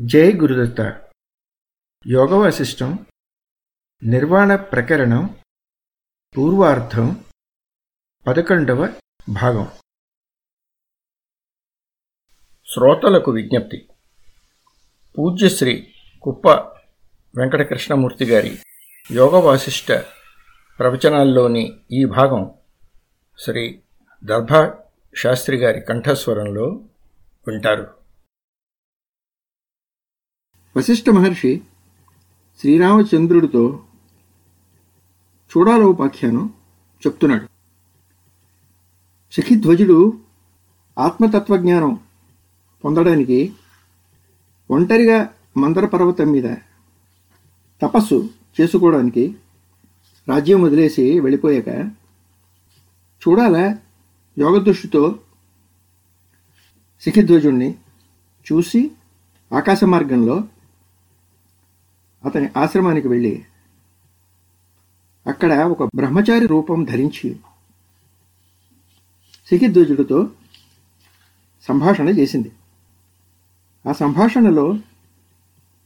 జై గురుదత్త. యోగ వాసిష్టం నిర్వాణ ప్రకరణం పూర్వార్థం పదకొండవ భాగం. శ్రోతలకు విజ్ఞప్తి. పూజ్యశ్రీ కుప్ప వెంకటకృష్ణమూర్తి గారి యోగ వాసిష్ట ప్రవచనాల్లోని ఈ భాగం శ్రీ దర్భా శాస్త్రి గారి కంఠస్వరంలో వింటారు. వశిష్ఠ మహర్షి శ్రీరామచంద్రుడితో చూడాల ఉపాఖ్యానం చెప్తున్నాడు. శఖిధ్వజుడు ఆత్మతత్వజ్ఞానం పొందడానికి ఒంటరిగా మందర పర్వతం మీద తపస్సు చేసుకోవడానికి రాజ్యం వదిలేసి వెళ్ళిపోయాక చూడాల యోగదృష్టితో శిఖిధ్వజుణ్ణి చూసి ఆకాశ మార్గంలో అతని ఆశ్రమానికి వెళ్ళి అక్కడ ఒక బ్రహ్మచారి రూపం ధరించి శిఖిధ్వజుడితో సంభాషణ చేసింది. ఆ సంభాషణలో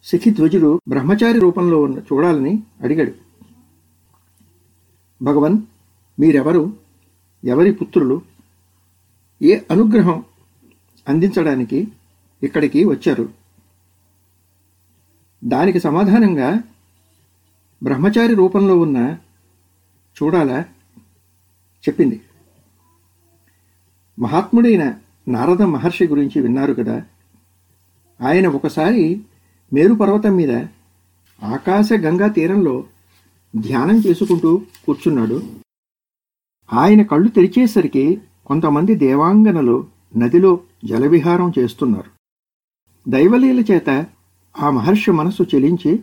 సిఖిధ్వజుడు బ్రహ్మచారి రూపంలో ఉన్న చూడాలని అడిగాడు. భగవన్ మీరెవరు? ఎవరి పుత్రులు? ఏ అనుగ్రహం అందించడానికి ఇక్కడికి వచ్చారు? దానికి సమాధానంగా బ్రహ్మచారి రూపంలో ఉన్న చూడాలా? చెప్పింది. మహాత్ముడైన నారద మహర్షి గురించి విన్నారు కదా. ఆయన ఒకసారి మేరు పర్వతం మీద ఆకాశ గంగా తీరంలో ధ్యానం చేసుకుంటూ కూర్చున్నాడు. ఆయన కళ్ళు తెరిచేసరికి కొంతమంది దేవాంగనలు నదిలో జలవిహారం చేస్తున్నారు. దైవలీల చేత ఆ మహర్షి మనస్సు చెలించి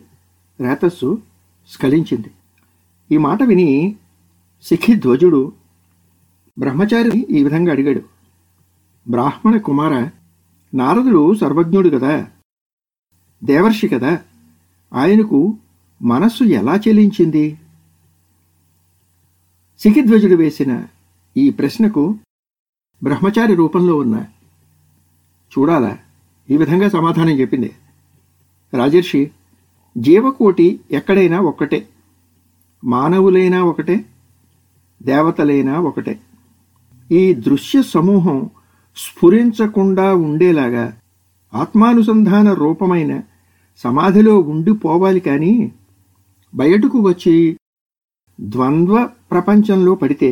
రేతస్సు స్ఖలించింది. ఈ మాట విని శిఖిధ్వజుడు బ్రహ్మచారిని ఈ విధంగా అడిగాడు. బ్రాహ్మణ కుమార నారదుడు సర్వజ్ఞుడు కదా? దేవర్షి కదా? ఆయనకు మనస్సు ఎలా చెలించింది? సిఖిధ్వజుడు వేసిన ఈ ప్రశ్నకు బ్రహ్మచారి రూపంలో ఉన్న చూడాలా? ఈ విధంగా సమాధానం చెప్పింది. రాజర్షి జీవకోటి ఎక్కడైనా ఒక్కటే మానవులైనా ఒకటే దేవతలైనా ఒకటే ఈ దృశ్య సమూహం స్ఫురించకుండా ఉండేలాగా ఆత్మానుసంధాన రూపమైన సమాధిలో ఉండిపోవాలి కానీ బయటకు వచ్చి ద్వంద్వ ప్రపంచంలో పడితే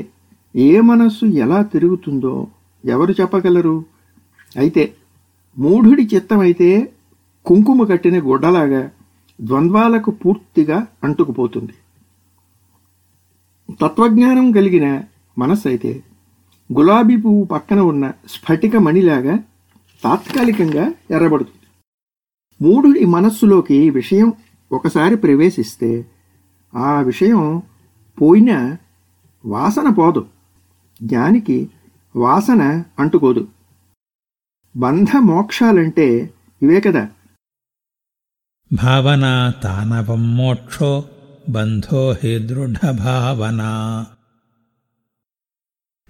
ఏ మనస్సు ఎలా తిరుగుతుందో ఎవరు చెప్పగలరు? అయితే మూఢుడి చిత్తమైతే కుంకుమ కట్టిన గుడ్డలాగా ద్వంద్వాలకు పూర్తిగా అంటుకుపోతుంది. తత్వజ్ఞానం కలిగిన మనస్సు అయితే గులాబీ పువ్వు పక్కన ఉన్న స్ఫటిక మణిలాగా తాత్కాలికంగా ఎర్రబడుతుంది. మూఢుడి మనస్సులోకి విషయం ఒకసారి ప్రవేశిస్తే ఆ విషయం పోయినా వాసన పోదు. జ్ఞానికి వాసన అంటుకోదు. బంధ మోక్షాలంటే ఇవే కదా. భావనా తానవం మోక్షో బంధో హి దృఢభావనా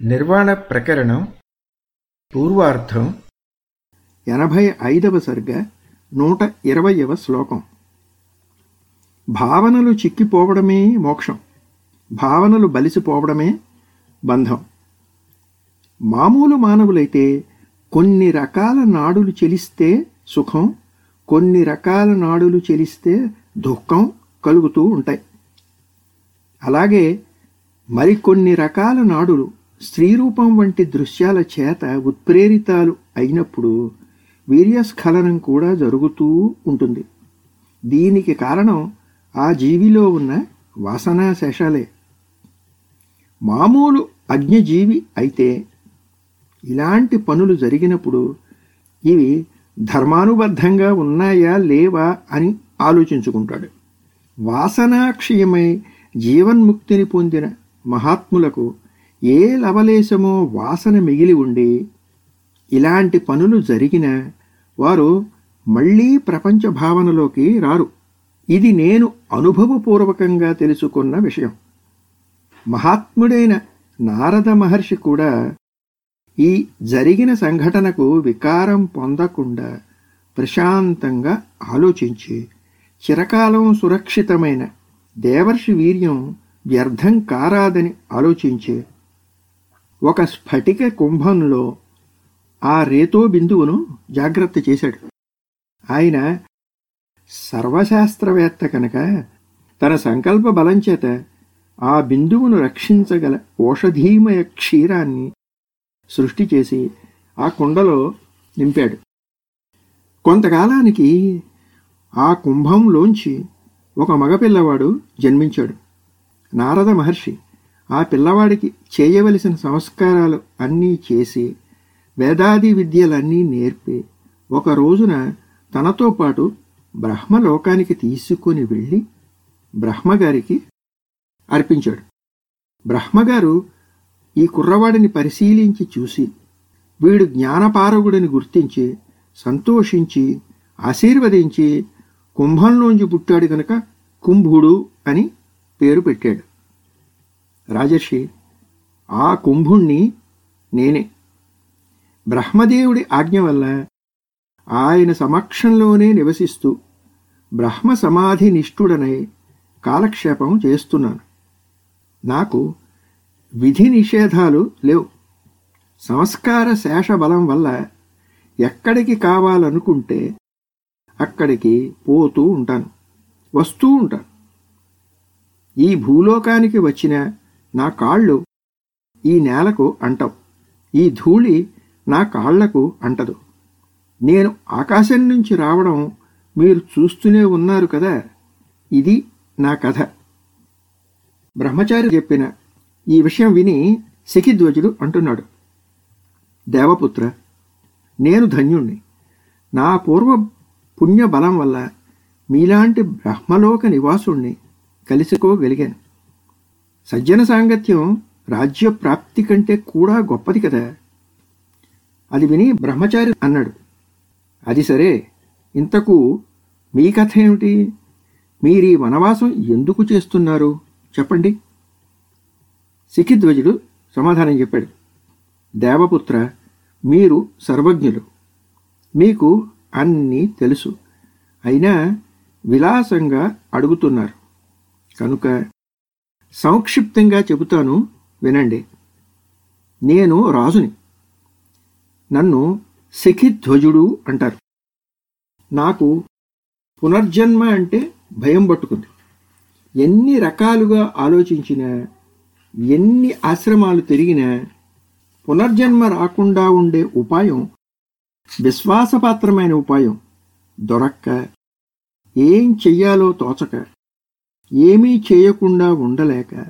నిర్వాణ ప్రకరణం పూర్వార్థం ఎనభై ఐదవ సర్గ నూట ఇరవయవ శ్లోకం. భావనలు చిక్కిపోవడమే మోక్షం భావనలు బలిసిపోవడమే బంధం. మామూలు మానవులైతే కొన్ని రకాల నాడులు చెలిస్తే సుఖం కొన్ని రకాల నాడులు చెలిస్తే దుఃఖం కలుగుతూ ఉంటాయి. అలాగే మరికొన్ని రకాల నాడులు స్త్రీరూపం వంటి దృశ్యాల చేత ఉత్ప్రేరితాలు అయినప్పుడు వీర్యస్ఖలనం కూడా జరుగుతూ ఉంటుంది. దీనికి కారణం ఆ జీవిలో ఉన్న వాసనా శేషాలే. మామూలు అజ్ఞజీవి అయితే ఇలాంటి పనులు జరిగినప్పుడు ఇవి ధర్మానుబద్ధంగా ఉన్నాయా లేవా అని ఆలోచించుకుంటాడు. వాసనాక్షయమై జీవన్ముక్తిని పొందిన మహాత్ములకు ఏ లవలేశమో వాసన మిగిలి ఉండి ఇలాంటి పనులు జరిగినా వారు మళ్ళీ ప్రపంచ భావనలోకి రారు. ఇది నేను అనుభవపూర్వకంగా తెలుసుకున్న విషయం. మహాత్ముడైన నారద మహర్షి కూడా ఈ జరిగిన సంఘటనకు వికారం పొందకుండా ప్రశాంతంగా ఆలోచించి చిరకాలం సురక్షితమైన దేవర్షి వీర్యం వ్యర్థం కారాదని ఆలోచించి ఒక స్ఫటిక కుంభంలో ఆ రేతో బిందువును జాగ్రత్త చేశాడు. ఆయన సర్వశాస్త్రవేత్త కనుక తన సంకల్ప బలం చేత ఆ బిందువును రక్షించగల ఓషధీమయ క్షీరాన్ని సృష్టి చేసి ఆ కుండలో నింపాడు. కొంతకాలానికి ఆ కుంభంలోంచి ఒక మగపిల్లవాడు జన్మించాడు. నారద మహర్షి ఆ పిల్లవాడికి చేయవలసిన సంస్కారాలు అన్నీ చేసి వేదాది విద్యలన్నీ నేర్పి ఒక రోజున తనతో పాటు బ్రహ్మలోకానికి తీసుకొని వెళ్ళి బ్రహ్మగారికి అర్పించాడు. బ్రహ్మగారు ఈ కుర్రవాడిని పరిశీలించి చూసి వీడు జ్ఞానపారగుడని గుర్తించి సంతోషించి ఆశీర్వదించి కుంభంలోంచి పుట్టాడు కనుక కుంభుడు అని పేరు పెట్టాడు. రాజర్షి ఆ కుంభుణ్ణి నేనే. బ్రహ్మదేవుడి ఆజ్ఞ వల్ల ఆయన సమక్షంలోనే నివసిస్తూ బ్రహ్మ సమాధి నిష్ఠుడనై కాలక్షేపం చేస్తున్నాను. నాకు విధి నిషేధాలు లేవు. సంస్కార శేష బలం వల్ల ఎక్కడికి కావాలనుకుంటే అక్కడికి పోతూ ఉంటాను వస్తూ ఉంటాను. ఈ భూలోకానికి వచ్చిన నా కాళ్ళు ఈ నేలకు అంటవు. ఈ ధూళి నా కాళ్ళకు అంటదు. నేను ఆకాశం నుంచి రావడం మీరు చూస్తూనే ఉన్నారు కదా? ఇది నా కథ. బ్రహ్మచారి చెప్పిన ఈ విషయం విని శకిధ్వజుడు అంటున్నాడు దేవపుత్ర నేను ధన్యుణ్ణి. నా పూర్వ పుణ్య బలం వల్ల మీలాంటి బ్రహ్మలోక నివాసుణ్ణి కలుసుకోగలిగాను. సజ్జన సాంగత్యం రాజ్య ప్రాప్తి కంటే కూడా గొప్పది కదా. అది విని బ్రహ్మచారి అన్నాడు అది సరే ఇంతకు మీ కథ ఏమిటి? మీరీ వనవాసం ఎందుకు చేస్తున్నారు? చెప్పండి. సిఖిధ్వజుడు సమాధానం చెప్పాడు. దేవపుత్ర మీరు సర్వజ్ఞులు. మీకు అన్నీ తెలుసు. అయినా విలాసంగా అడుగుతున్నారు. కనుక సంక్షిప్తంగా చెబుతాను వినండి. నేను రాజుని. నన్ను శఖిధ్వజుడు అంటారు. నాకు పునర్జన్మ అంటే భయం పట్టుకుంది. ఎన్ని రకాలుగా ఆలోచించినా ఎన్ని ఆశ్రమాలు తిరిగినా పునర్జన్మ రాకుండా ఉండే ఉపాయం విశ్వాసపాత్రమైన ఉపాయం దొరక్క ఏం చెయ్యాలో తోచక ఏమీ చేయకుండా ఉండలేక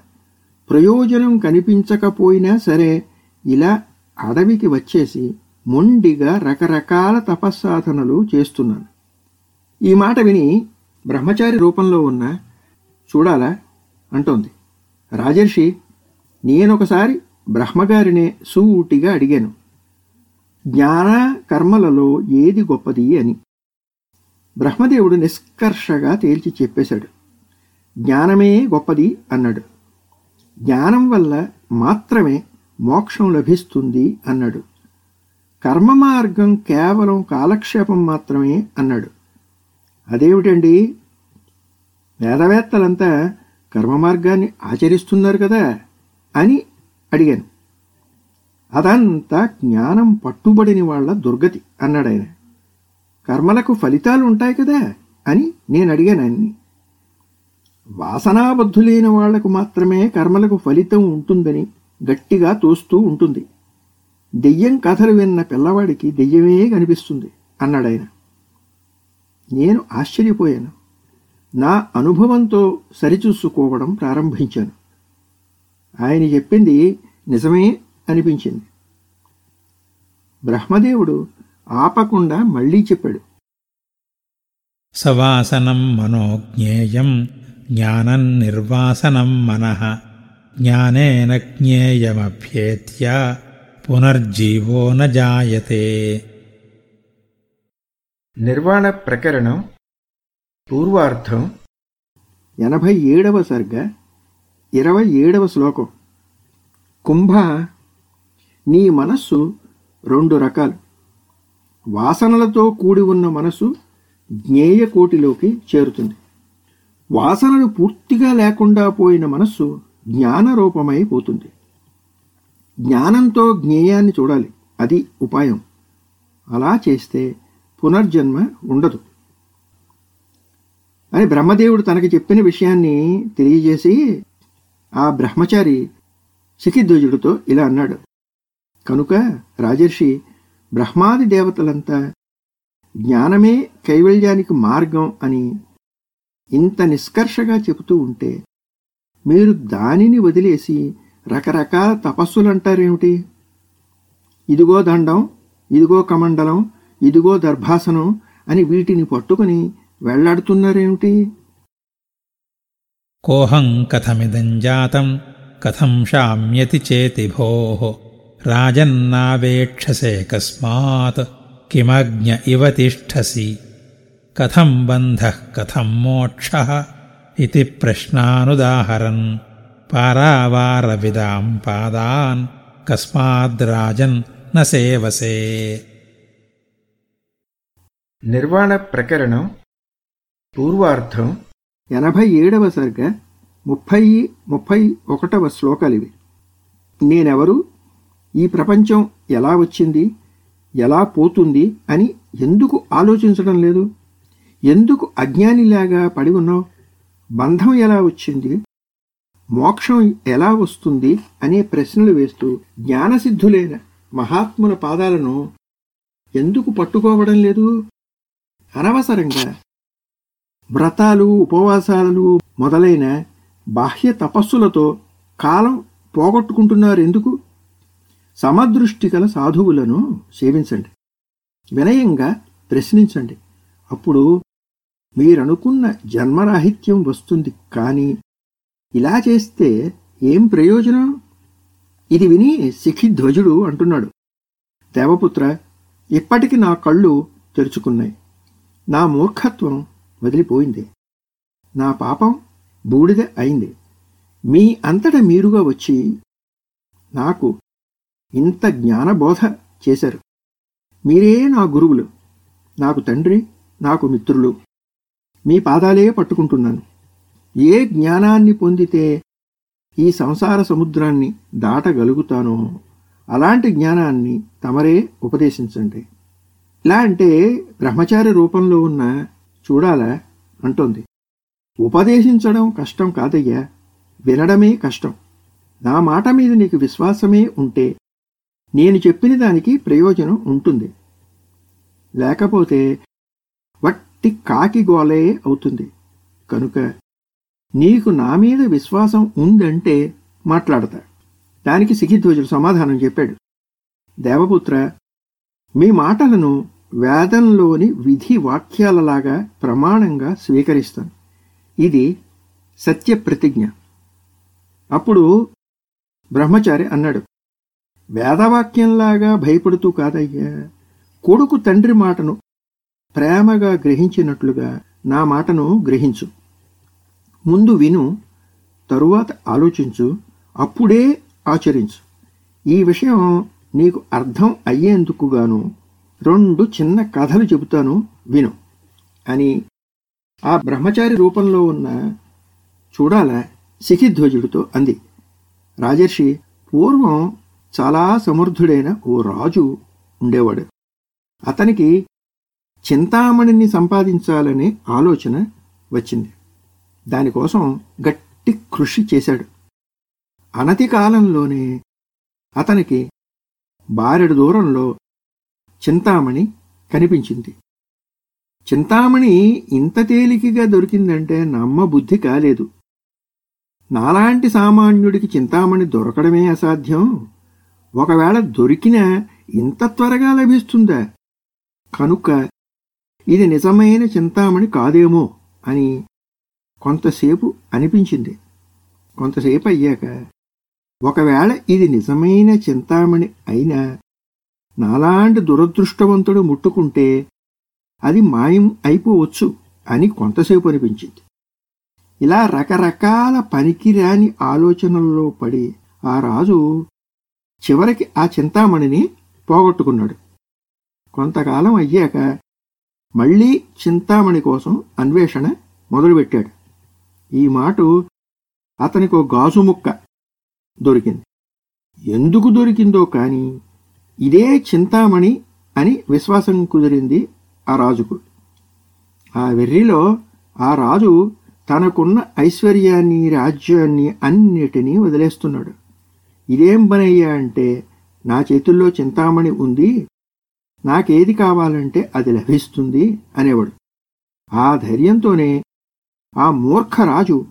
ప్రయోజనం కనిపించకపోయినా సరే ఇలా అడవికి వచ్చేసి మొండిగా రకరకాల తపస్సాధనలు చేస్తున్నాను. ఈ మాట విని బ్రహ్మచారి రూపంలో ఉన్న చూడాలా? అంటోంది. రాజర్షి నేనొకసారి బ్రహ్మగారినే సూటిగా అడిగాను జ్ఞాన కర్మలలో ఏది గొప్పది? అని. బ్రహ్మదేవుడు నిష్కర్షగా తేల్చి చెప్పేశాడు జ్ఞానమే గొప్పది అన్నాడు. జ్ఞానం వల్ల మాత్రమే మోక్షం లభిస్తుంది అన్నాడు. కర్మ మార్గం కేవలం కాలక్షేపం మాత్రమే అన్నాడు. అదేమిటండి? వేదవేత్తలంతా కర్మ మార్గాన్ని ఆచరిస్తున్నారు కదా అని అడిగాను. అదంతా జ్ఞానం పట్టుబడిన వాళ్ళ దుర్గతి అన్నాడు ఆయన. కర్మలకు ఫలితాలు ఉంటాయి కదా అని నేను అడిగాను ఆయన్ని. వాసనాబద్ధులైన వాళ్ళకు మాత్రమే కర్మలకు ఫలితం ఉంటుందని గట్టిగా తోస్తూ ఉంటుంది. దెయ్యం కథలు విన్న పిల్లవాడికి దెయ్యమే కనిపిస్తుంది అన్నాడు ఆయన. నేను ఆశ్చర్యపోయాను. నా అనుభవంతో సరిచూసుకోవడం ప్రారంభించాను. ఆయన చెప్పింది నిజమే అనిపించింది. బ్రహ్మదేవుడు ఆపకుండా మళ్ళీ చెప్పాడు. సవాసనం మనోజ్ఞేయం జ్ఞానం నిర్వాసనం మనః జ్ఞానేన జ్ఞేయమభ్యేత్య పునర్జీవో న జాయతే. నిర్వాణ ప్రకరణం పూర్వార్థం ఎనభై ఏడవ సర్గ ఇరవై ఏడవ శ్లోకం. కుంభ నీ మనస్సు రెండు రకాలు. వాసనలతో కూడి ఉన్న మనసు జ్ఞేయ కోటిలోకి చేరుతుంది. వాసనలు పూర్తిగా లేకుండా పోయిన మనస్సు జ్ఞానరూపమై పోతుంది. జ్ఞానంతో జ్ఞేయాన్ని చూడాలి. అది ఉపాయం. అలా చేస్తే పునర్జన్మ ఉండదు. అని బ్రహ్మదేవుడు తనకి చెప్పిన విషయాన్ని తెలియజేసి ఆ బ్రహ్మచారి శిఖిధ్వజుడితో ఇలా అన్నాడు. కనుక రాజర్షి బ్రహ్మాది దేవతలంతా జ్ఞానమే కైవల్యానికి మార్గం అని ఇంత నిష్కర్షగా చెబుతూ ఉంటే మీరు దానిని వదిలేసి రకరకాల తపస్సులంటారేమిటి ఇదిగో దండం ఇదిగో కమండలం ఇదిగో దర్భాసనం అని వీటిని పట్టుకుని వెళ్ళాడుతున్నారేమిటి? कोऽहम् कथमिदम् जातम् कथं शाम्यति चेति भोः। राजन्नावेक्षसे कस्मात् किमज्ञ इव तिष्ठसि। कथम् बन्धः कथम् मोक्षः इति प्रश्नानुदाहरन्। पारावारविदाम् पादान् कस्माद्राजन् न सेवसे। निर्वाणप्रकरण पूर्वार्थम् ఎనభై ఏడవ సర్గ ముప్పై ముప్పై ఒకటవ శ్లోకాలివి. నేనెవరు? ఈ ప్రపంచం ఎలా వచ్చింది? ఎలా పోతుంది? అని ఎందుకు ఆలోచించడం లేదు? ఎందుకు అజ్ఞానిలాగా పడి ఉన్నావు? బంధం ఎలా వచ్చింది? మోక్షం ఎలా వస్తుంది? అనే ప్రశ్నలు వేస్తూ జ్ఞానసిద్ధులైన మహాత్ముల పాదాలను ఎందుకు పట్టుకోవడం లేదు? అనవసరంగా వ్రతాలు ఉపవాసాలు మొదలైన బాహ్య తపస్సులతో కాలం పోగొట్టుకుంటున్నారు ఎందుకు సమదృష్టి గల సాధువులను సేవించండి. వినయంగా ప్రశ్నించండి. అప్పుడు మీరనుకున్న జన్మరాహిత్యం వస్తుంది కానీ ఇలా చేస్తే ఏం ప్రయోజనం? ఇది విని ధ్వజుడు అంటున్నాడు. దేవపుత్ర ఇప్పటికి నా కళ్ళు తెరుచుకున్నాయి. నా మూర్ఖత్వం వదిలిపోయింది. నా పాపం బూడిద అయింది. మీ అంతట మీరుగా వచ్చి నాకు ఇంత జ్ఞానబోధ చేశారు. మీరే నా గురువులు నాకు తండ్రి నాకు మిత్రులు. మీ పాదాలే పట్టుకుంటున్నాను. ఏ జ్ఞానాన్ని పొందితే ఈ సంసార సముద్రాన్ని దాటగలుగుతానో అలాంటి జ్ఞానాన్ని తమరే ఉపదేశించండి. ఇలా అంటే బ్రహ్మచారి రూపంలో ఉన్న చూడాలా అంటోంది. ఉపదేశించడం కష్టం కాదయ్యా వినడమే కష్టం. నా మాట మీద నీకు విశ్వాసమే ఉంటే నేను చెప్పిన దానికి ప్రయోజనం ఉంటుంది. లేకపోతే వట్టి కాకి గోలే అవుతుంది. కనుక నీకు నా మీద విశ్వాసం ఉందంటే మాట్లాడతా. దానికి సిగిధ్వజుడు సమాధానం చెప్పాడు. దేవపుత్ర మీ మాటలను వేదంలోని విధి వాక్యాలలాగా ప్రమాణంగా స్వీకరిస్తాను. ఇది సత్య ప్రతిజ్ఞ. అప్పుడు బ్రహ్మచారి అన్నాడు వేదవాక్యంలాగా భయపడుతూ కాదయ్యా. కొడుకు తండ్రి మాటను ప్రేమగా గ్రహించినట్లుగా నా మాటను గ్రహించు. ముందు విను తరువాత ఆలోచించు అప్పుడే ఆచరించు. ఈ విషయం నీకు అర్థం అయ్యేందుకుగాను రెండు చిన్న కథలు చెబుతాను విను. అని ఆ బ్రహ్మచారి రూపంలో ఉన్న చూడాల శిఖిధ్వజుడితో అంది. రాజర్షి పూర్వం చాలా సమర్థుడైన ఓ రాజు ఉండేవాడు. అతనికి చింతామణిని సంపాదించాలనే ఆలోచన వచ్చింది. దానికోసం గట్టి కృషి చేశాడు. అనతి కాలంలోనే అతనికి బారెడు దూరంలో చింతామణి కనిపించింది. చింతామణి ఇంత తేలికగా దొరికిందంటే నమ్మబుద్ధి కాలేదు. నాలాంటి సామాన్యుడికి చింతామణి దొరకడమే అసాధ్యం. ఒకవేళ దొరికినా ఇంత త్వరగా లభిస్తుందా? కనుక ఇది నిజమైన చింతామణి కాదేమో అని కొంతసేపు అనిపించింది. కొంతసేపు అయ్యాక ఒకవేళ ఇది నిజమైన చింతామణి అయినా నాలాంటి దురదృష్టవంతుడు ముట్టుకుంటే అది మాయం అయిపోవచ్చు అని కొంతసేపు అనిపించింది. ఇలా రకరకాల పనికిరాని ఆలోచనల్లో పడి ఆ రాజు చివరికి ఆ చింతామణిని పోగొట్టుకున్నాడు. కొంతకాలం అయ్యాక మళ్ళీ చింతామణి కోసం అన్వేషణ మొదలుపెట్టాడు. ఈ మాట అతనికి ఒక గాజు ముక్క దొరికింది. ఎందుకు దొరికిందో కానీ ఇదే చింతామణి అని విశ్వాసం కుదిరింది ఆ రాజుకు. ఆ వెర్రిలో ఆ రాజు తనకున్న ఐశ్వర్యాన్ని రాజ్యాన్ని అన్నిటినీ వదిలేస్తున్నాడు. ఇదేం పనయ్యా అంటే నా చేతుల్లో చింతామణి ఉంది నాకేది కావాలంటే అది లభిస్తుంది అనేవాడు. ఆ ధైర్యంతోనే ఆ మూర్ఖ రాజు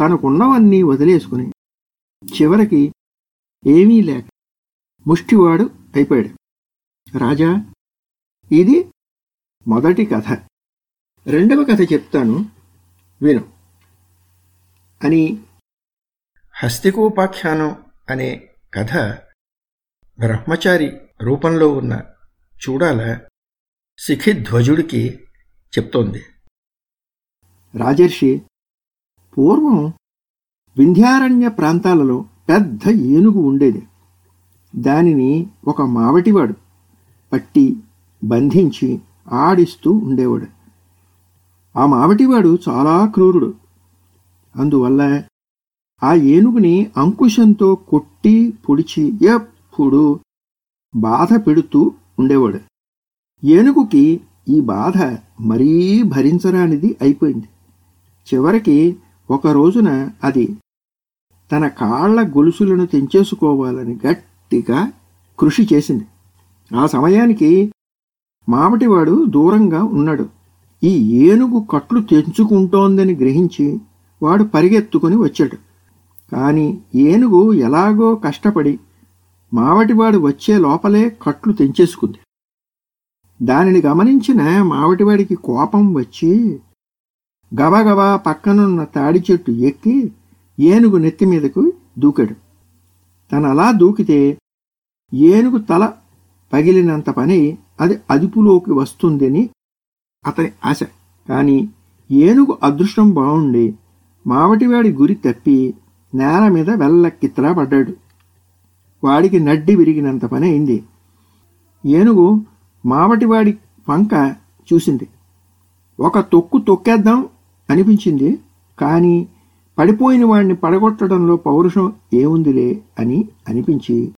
తనకున్నవన్నీ వదిలేసుకుని చివరికి ఏమీ లేక ముష్టివాడు అయిపోయాడు. రాజా ఇది మొదటి కథ. రెండవ కథ చెప్తాను విను. అని హస్తికోపాఖ్యానం అనే కథ బ్రహ్మచారి రూపంలో ఉన్న చూడాల శిఖిధ్వజుడికి చెప్తోంది. రాజర్షి పూర్వం వింధ్యారణ్య ప్రాంతాలలో పెద్ద ఏనుగు ఉండేది. దానిని ఒక మావటివాడు పట్టి బంధించి ఆడిస్తూ ఉండేవాడు. ఆ మావటివాడు చాలా క్రూరుడు. అందువల్ల ఆ ఏనుగుని అంకుశంతో కొట్టి పొడిచి ఎప్పుడు బాధ పెడుతూ ఉండేవాడు. ఏనుగుకి ఈ బాధ మరీ భరించరానిది అయిపోయింది. చివరికి ఒక రోజున అది తన కాళ్ళ గొలుసులను తెంచేసుకోవాలని గట్టి గట్టిగా కృషి చేసింది. ఆ సమయానికి మావటివాడు దూరంగా ఉన్నాడు. ఈ ఏనుగు కట్లు తెంచుకుంటోందని గ్రహించి వాడు పరిగెత్తుకుని వచ్చాడు. కాని ఏనుగు ఎలాగో కష్టపడి మావటివాడు వచ్చే లోపలే కట్లు తెంచేసుకుంది. దానిని గమనించిన మావటివాడికి కోపం వచ్చి గబగబా పక్కనున్న తాడి చెట్టు ఎక్కి ఏనుగు నెత్తి మీదకు దూకాడు. తను అలా దూకితే ఏనుగు తల పగిలినంత పని అది అదుపులోకి వస్తుందని అతని ఆశ. కానీ ఏనుగు అదృష్టం బాగుండి మావటివాడి గురి తప్పి నేల మీద వెల్లక్కిత్తలా పడ్డాడు వాడికి నడ్డి విరిగినంత పని అయింది. ఏనుగు మావటివాడి వంక చూసింది. ఒక తొక్కు తొక్కేద్దాం అనిపించింది. కానీ పడిపోయిన వాడిని పడగొట్టడంలో పౌరుషం ఏముందిలే అని అనిపించి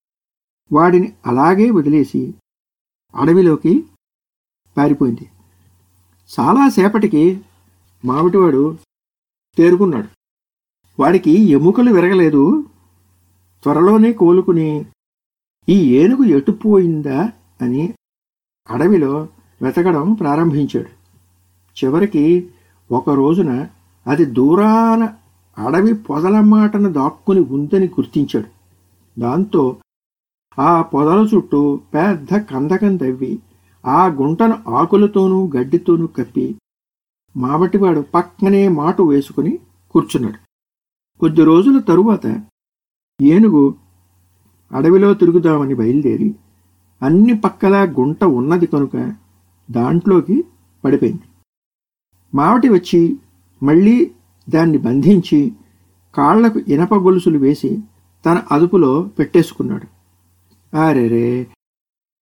వాడిని అలాగే వదిలేసి అడవిలోకి పారిపోయింది. చాలాసేపటికి మావిటివాడు తేరుకున్నాడు. వాడికి ఎముకలు విరగలేదు. త్వరలోనే కోలుకుని ఈ ఏనుగు ఎటుపోయిందా అని అడవిలో వెతకడం ప్రారంభించాడు. చివరికి ఒక రోజున అది దూరాన అడవి పొదల మాటను దాక్కుని ఉందని గుర్తించాడు. దాంతో ఆ పొదల చుట్టూ పెద్ద కందకం తవ్వి ఆ గుంటను ఆకులతోనూ గడ్డితోనూ కప్పి మావటివాడు పక్కనే మాటు వేసుకుని కూర్చున్నాడు. కొద్ది రోజుల తరువాత ఏనుగు అడవిలో తిరుగుదామని బయలుదేరి అన్ని పక్కలా గుంట ఉన్నది కనుక దాంట్లోకి పడిపోయింది. మావటి వచ్చి మళ్ళీ దాన్ని బంధించి కాళ్ళకు ఇనప గొలుసులు వేసి తన అదుపులో పెట్టేసుకున్నాడు. ఆరేరే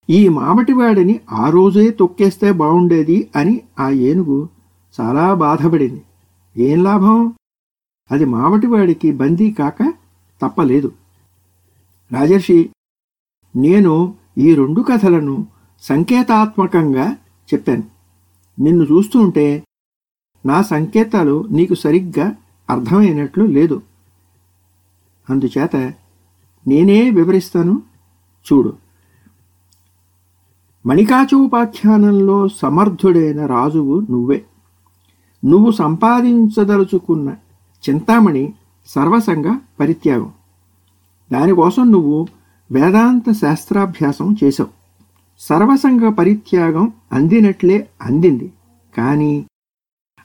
ఈ మామటివాడిని ఆ రోజే తొక్కేస్తే బాగుండేది అని ఆ ఏనుగు చాలా బాధపడింది. ఏం లాభం? అది మామటివాడికి బందీ కాక తప్పలేదు. రాజర్షి నేను ఈ రెండు కథలను సంకేతాత్మకంగా చెప్పాను. నిన్ను చూస్తుంటే నా సంకేతాలు నీకు సరిగ్గా అర్థమైనట్లు లేదు. అందుచేత నేనే వివరిస్తాను. చూడు. మణికాచోపాఖ్యానంలో సమర్థుడైన రాజువు నువ్వే. నువ్వు సంపాదించదలుచుకున్న చింతామణి సర్వసంగ పరిత్యాగం. దానికోసం నువ్వు వేదాంత శాస్త్రాభ్యాసం చేశావు. సర్వసంగ పరిత్యాగం అందినట్లే అందింది. కానీ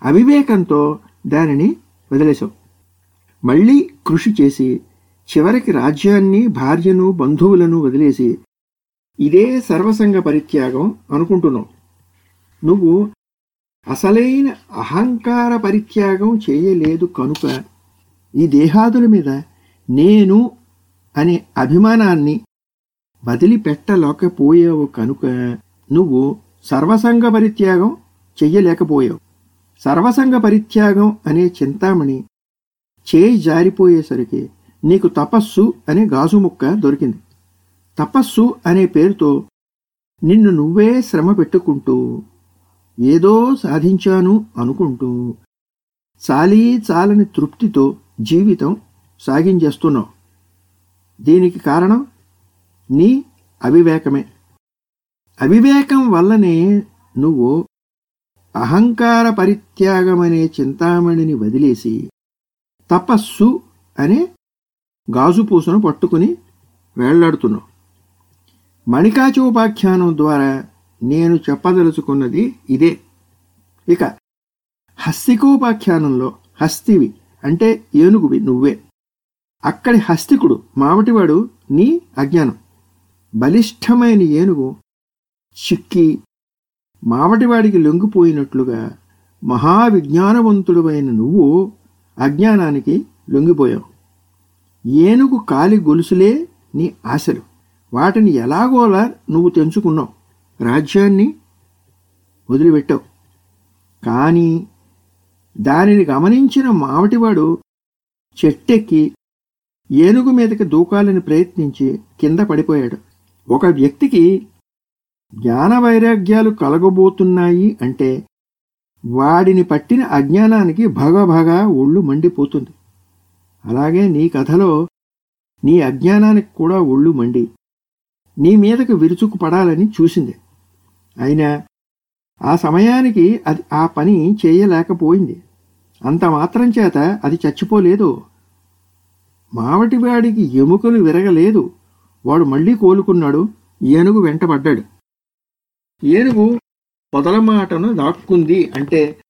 అవివేకంతో దానిని వదిలేశావు. మళ్ళీ కృషి చేసి చివరికి రాజ్యాన్ని భార్యను బంధువులను వదిలేసి ఇదే సర్వసంగ పరిత్యాగం అనుకుంటున్నావు. నువ్వు అసలైన అహంకార పరిత్యాగం చేయలేదు కనుక ఈ దేహాదుల మీద నేను అనే అభిమానాన్ని వదిలిపెట్టలేకపోయావు కనుక నువ్వు సర్వసంగ పరిత్యాగం చెయ్యలేకపోయావు సర్వసంగ పరిత్యాగం అనే చింతామణి చేయి జారిపోయేసరికి నీకు తపస్సు అనే గాజు ముక్క దొరికింది. తపస్సు అనే పేరుతో నిన్ను నువ్వే శ్రమ పెట్టుకుంటూ ఏదో సాధించాను అనుకుంటూ చాలీ చాలని తృప్తితో జీవితం సాగించేస్తున్నావు. దీనికి కారణం నీ అవివేకమే. అవివేకం వల్లనే నువ్వు అహంకార పరిత్యాగమనే చింతామణిని వదిలేసి తపస్సు అనే గాజు పూసను పట్టుకుని వేళ్ళాడుతున్నావు మణికాచోపాఖ్యానం ద్వారా నేను చెప్పదలుచుకున్నది ఇదే. ఇక హస్తికోపాఖ్యానంలో హస్తివి అంటే ఏనుగువి నువ్వే. అక్కడి హస్తికుడు మావటివాడు నీ అజ్ఞానం. బలిష్టమైన ఏనుగు చిక్కి మావటివాడికి లొంగిపోయినట్లుగా మహావిజ్ఞానవంతుడువైన నువ్వు అజ్ఞానానికి లొంగిపోయావు. ఏనుగు కాలి గొలుసులే నీ ఆశలు. వాటిని ఎలాగోలా నువ్వు తెంచుకున్నావు. రాజ్యాన్ని వదిలిపెట్టావు. కానీ దానిని గమనించిన మావటివాడు చెట్టెక్కి ఏనుగు మీదకి దూకాలని ప్రయత్నించి కింద పడిపోయాడు. ఒక వ్యక్తికి జ్ఞాన వైరాగ్యాలు కలగబోతున్నాయి అంటే వాడిని పట్టిన అజ్ఞానానికి భగభగా ఒళ్ళు మండిపోతుంది. అలాగే నీ కథలో నీ అజ్ఞానానికి కూడా ఒళ్ళు మండి. నీ మీదకు విరుచుకు పడాలని చూసింది. అయినా ఆ సమయానికి అది ఆ పని చేయలేకపోయింది. అంత మాత్రం చేత అది చచ్చిపోలేదు. మావటివాడికి ఎముకలు విరగలేదు. వాడు మళ్ళీ కోలుకున్నాడు. ఏనుగు వెంటబడ్డాడు. ఏనుగు పొదల మాటను దాక్కుంది అంటే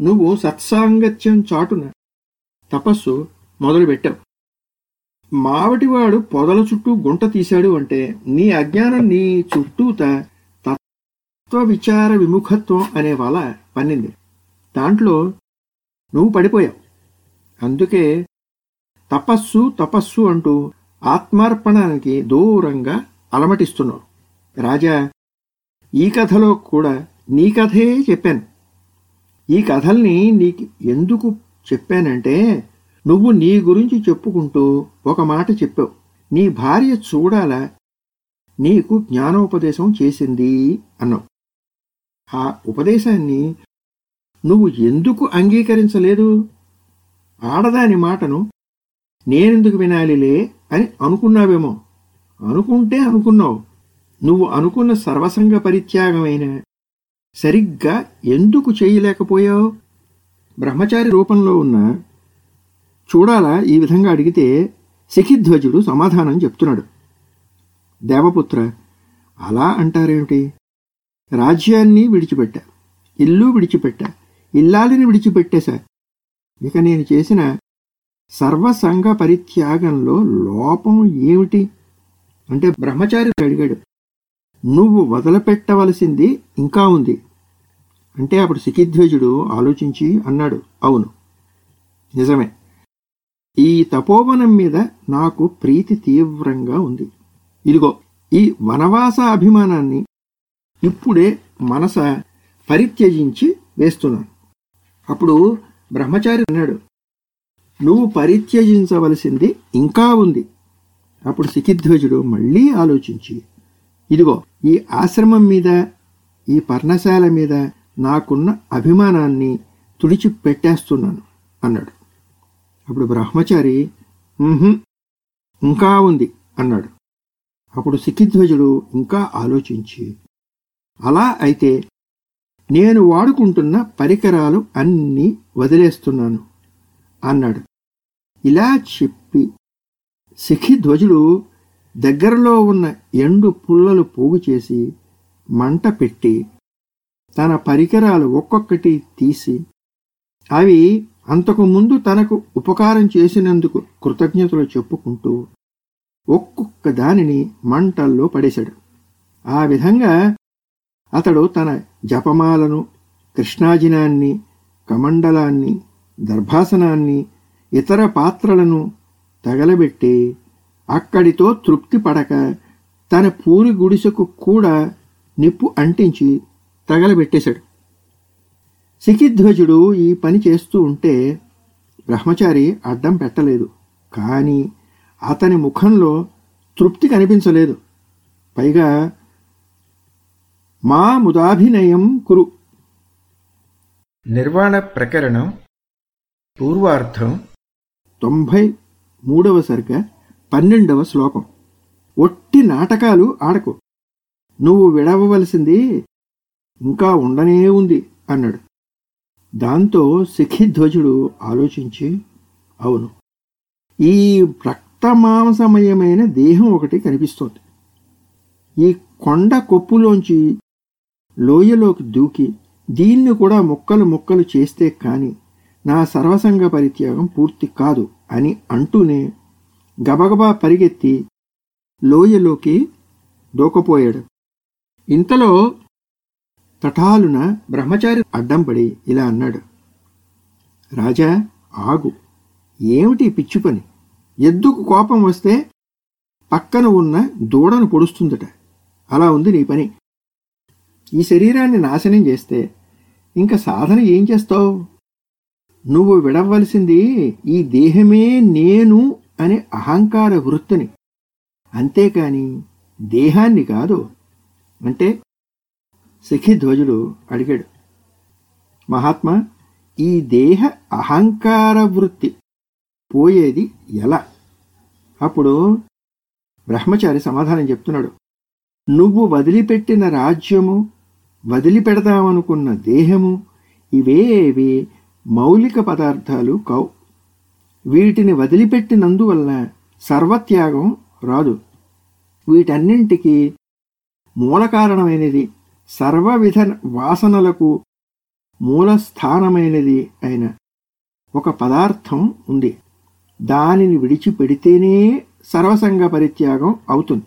నువ్వు సత్సాంగత్యం చాటున తపస్సు మొదలుపెట్టావు మావటివాడు పొదల చుట్టూ గుంట తీశాడు అంటే నీ అజ్ఞానం నీ చుట్టూత తత్వ విచార విముఖత్వం అనే వల పన్నింది. దాంట్లో నువ్వు పడిపోయావు. అందుకే తపస్సు తపస్సు అంటూ ఆత్మార్పణానికి దూరంగా అలమటిస్తున్నావు. రాజా ఈ కథలో కూడా నీ కథే చెప్పాను. ఈ కథల్ని నీకు ఎందుకు చెప్పానంటే నువ్వు నీ గురించి చెప్పుకుంటూ ఒక మాట చెప్పావు. నీ భార్య చూడాలా నీకు జ్ఞానోపదేశం చేసింది అన్నావు. ఆ ఉపదేశాన్ని నువ్వు ఎందుకు అంగీకరించలేదు? ఆడదాని మాటను నేనెందుకు వినాలిలే అని అనుకున్నావేమో. అనుకుంటే అనుకున్నావు. నువ్వు అనుకున్న సర్వసంగ పరిత్యాగమైన సరిగ్గా ఎందుకు చేయలేకపోయావు? బ్రహ్మచారి రూపంలో ఉన్న చూడాలా? ఈ విధంగా అడిగితే శిఖిధ్వజుడు సమాధానం చెప్తున్నాడు. దేవపుత్ర అలా అంటారేమిటి? రాజ్యాన్ని విడిచిపెట్టా ఇల్లు విడిచిపెట్టా ఇల్లాలిని విడిచిపెట్టేశా ఇక నేను చేసిన సర్వసంగ పరిత్యాగంలో లోపం ఏమిటి? అంటే బ్రహ్మచారి అడిగాడు. నువ్వు వదలపెట్టవలసింది ఇంకా ఉంది. అంటే అప్పుడు శిఖిధ్వజుడు ఆలోచించి అన్నాడు. అవును నిజమే. ఈ తపోవనం మీద నాకు ప్రీతి తీవ్రంగా ఉంది. ఇదిగో ఈ వనవాస అభిమానాన్ని ఇప్పుడే మనస పరిత్యజించి వేస్తున్నాను. అప్పుడు బ్రహ్మచారి అన్నాడు నువ్వు పరిత్యజించవలసింది ఇంకా ఉంది. అప్పుడు శిఖిధ్వజుడు మళ్ళీ ఆలోచించి ఇదిగో ఈ ఆశ్రమం మీద ఈ పర్ణశాల మీద నాకున్న అభిమానాన్ని తుడిచిపెట్టేస్తున్నాను అన్నాడు. అప్పుడు బ్రహ్మచారి ఇంకా ఉంది అన్నాడు. అప్పుడు సిక్కిధ్వజుడు ఇంకా ఆలోచించి అలా అయితే నేను వాడుకుంటున్న పరికరాలు అన్నీ వదిలేస్తున్నాను అన్నాడు. ఇలా చెప్పి సిఖిధ్వజుడు దగ్గరలో ఉన్న ఎండు పుల్లలు పోగు చేసి మంట పెట్టి తన పరికరాలు ఒక్కొక్కటి తీసి అవి అంతకు ముందు తనకు ఉపకారం చేసినందుకు కృతజ్ఞతలు చెప్పుకుంటూ ఒక్కొక్క దానిని మంటల్లో పడేశాడు. ఆ విధంగా అతడు తన జపమాలను కృష్ణాజినాన్ని కమండలాన్ని దర్భాసనాన్ని ఇతర పాత్రలను తగలబెట్టి అక్కడితో తృప్తి పడక తన పూరి గుడిసెకు కూడా నిప్పు అంటించి తగలబెట్టేశాడు. శిఖిధ్వజుడు ఈ పని చేస్తూ ఉంటే బ్రహ్మచారి అడ్డం పెట్టలేదు. కానీ అతని ముఖంలో తృప్తి కనిపించలేదు. పైగా మా ముదాభినయం కురు. నిర్వాణ ప్రకరణం పూర్వార్థం తొంభై మూడవ సరిక పన్నెండవ శ్లోకం. ఒట్టి నాటకాలు ఆడకు. నువ్వు విడవవలసింది ఇంకా ఉండనే ఉంది అన్నాడు. దాంతో సిఖిధ్వజుడు ఆలోచించి అవును ఈ రక్తమాంసమయమైన దేహం ఒకటి కనిపిస్తోంది. ఈ కొండ కొప్పులోంచి లోయలోకి దూకి దీన్ని కూడా ముక్కలు ముక్కలు చేస్తే కాని నా సర్వసంగ పరిత్యాగం పూర్తి కాదు అని అంటూనే గబగబా పరిగెత్తి లోయలోకి దూకపోయాడు. ఇంతలో తటాలున బ్రహ్మచారి అడ్డం పడి ఇలా అన్నాడు. రాజా ఆగు. ఏమిటి పిచ్చి పని? ఎద్దుకు కోపం వస్తే పక్కన ఉన్న దూడను పొడుస్తుందట. అలా ఉంది నీ పని. ఈ శరీరాన్ని నాశనం చేస్తే ఇంకా సాధన ఏం చేస్తావు? నువ్వు విడవలసింది ఈ దేహమే నేను అనే అహంకార వృత్తిని. అంతేకాని దేహాన్ని కాదు. అంటే శిఖిధ్వజుడు అడిగాడు మహాత్మా ఈ దేహ అహంకార వృత్తి పోయేది ఎలా? అప్పుడు బ్రహ్మచారి సమాధానం చెప్తున్నాడు నువ్వు వదిలిపెట్టిన రాజ్యము వదిలిపెడదామనుకున్న దేహము ఇవేవి మౌలిక పదార్థాలు కావు. వీటిని వదిలిపెట్టినందువల్ల సర్వత్యాగం రాదు. వీటన్నింటికి మూల కారణమైనది సర్వవిధ వాసనలకు మూలస్థానమైనది అయిన ఒక పదార్థం ఉంది. దానిని విడిచిపెడితేనే సర్వసంగ పరిత్యాగం అవుతుంది.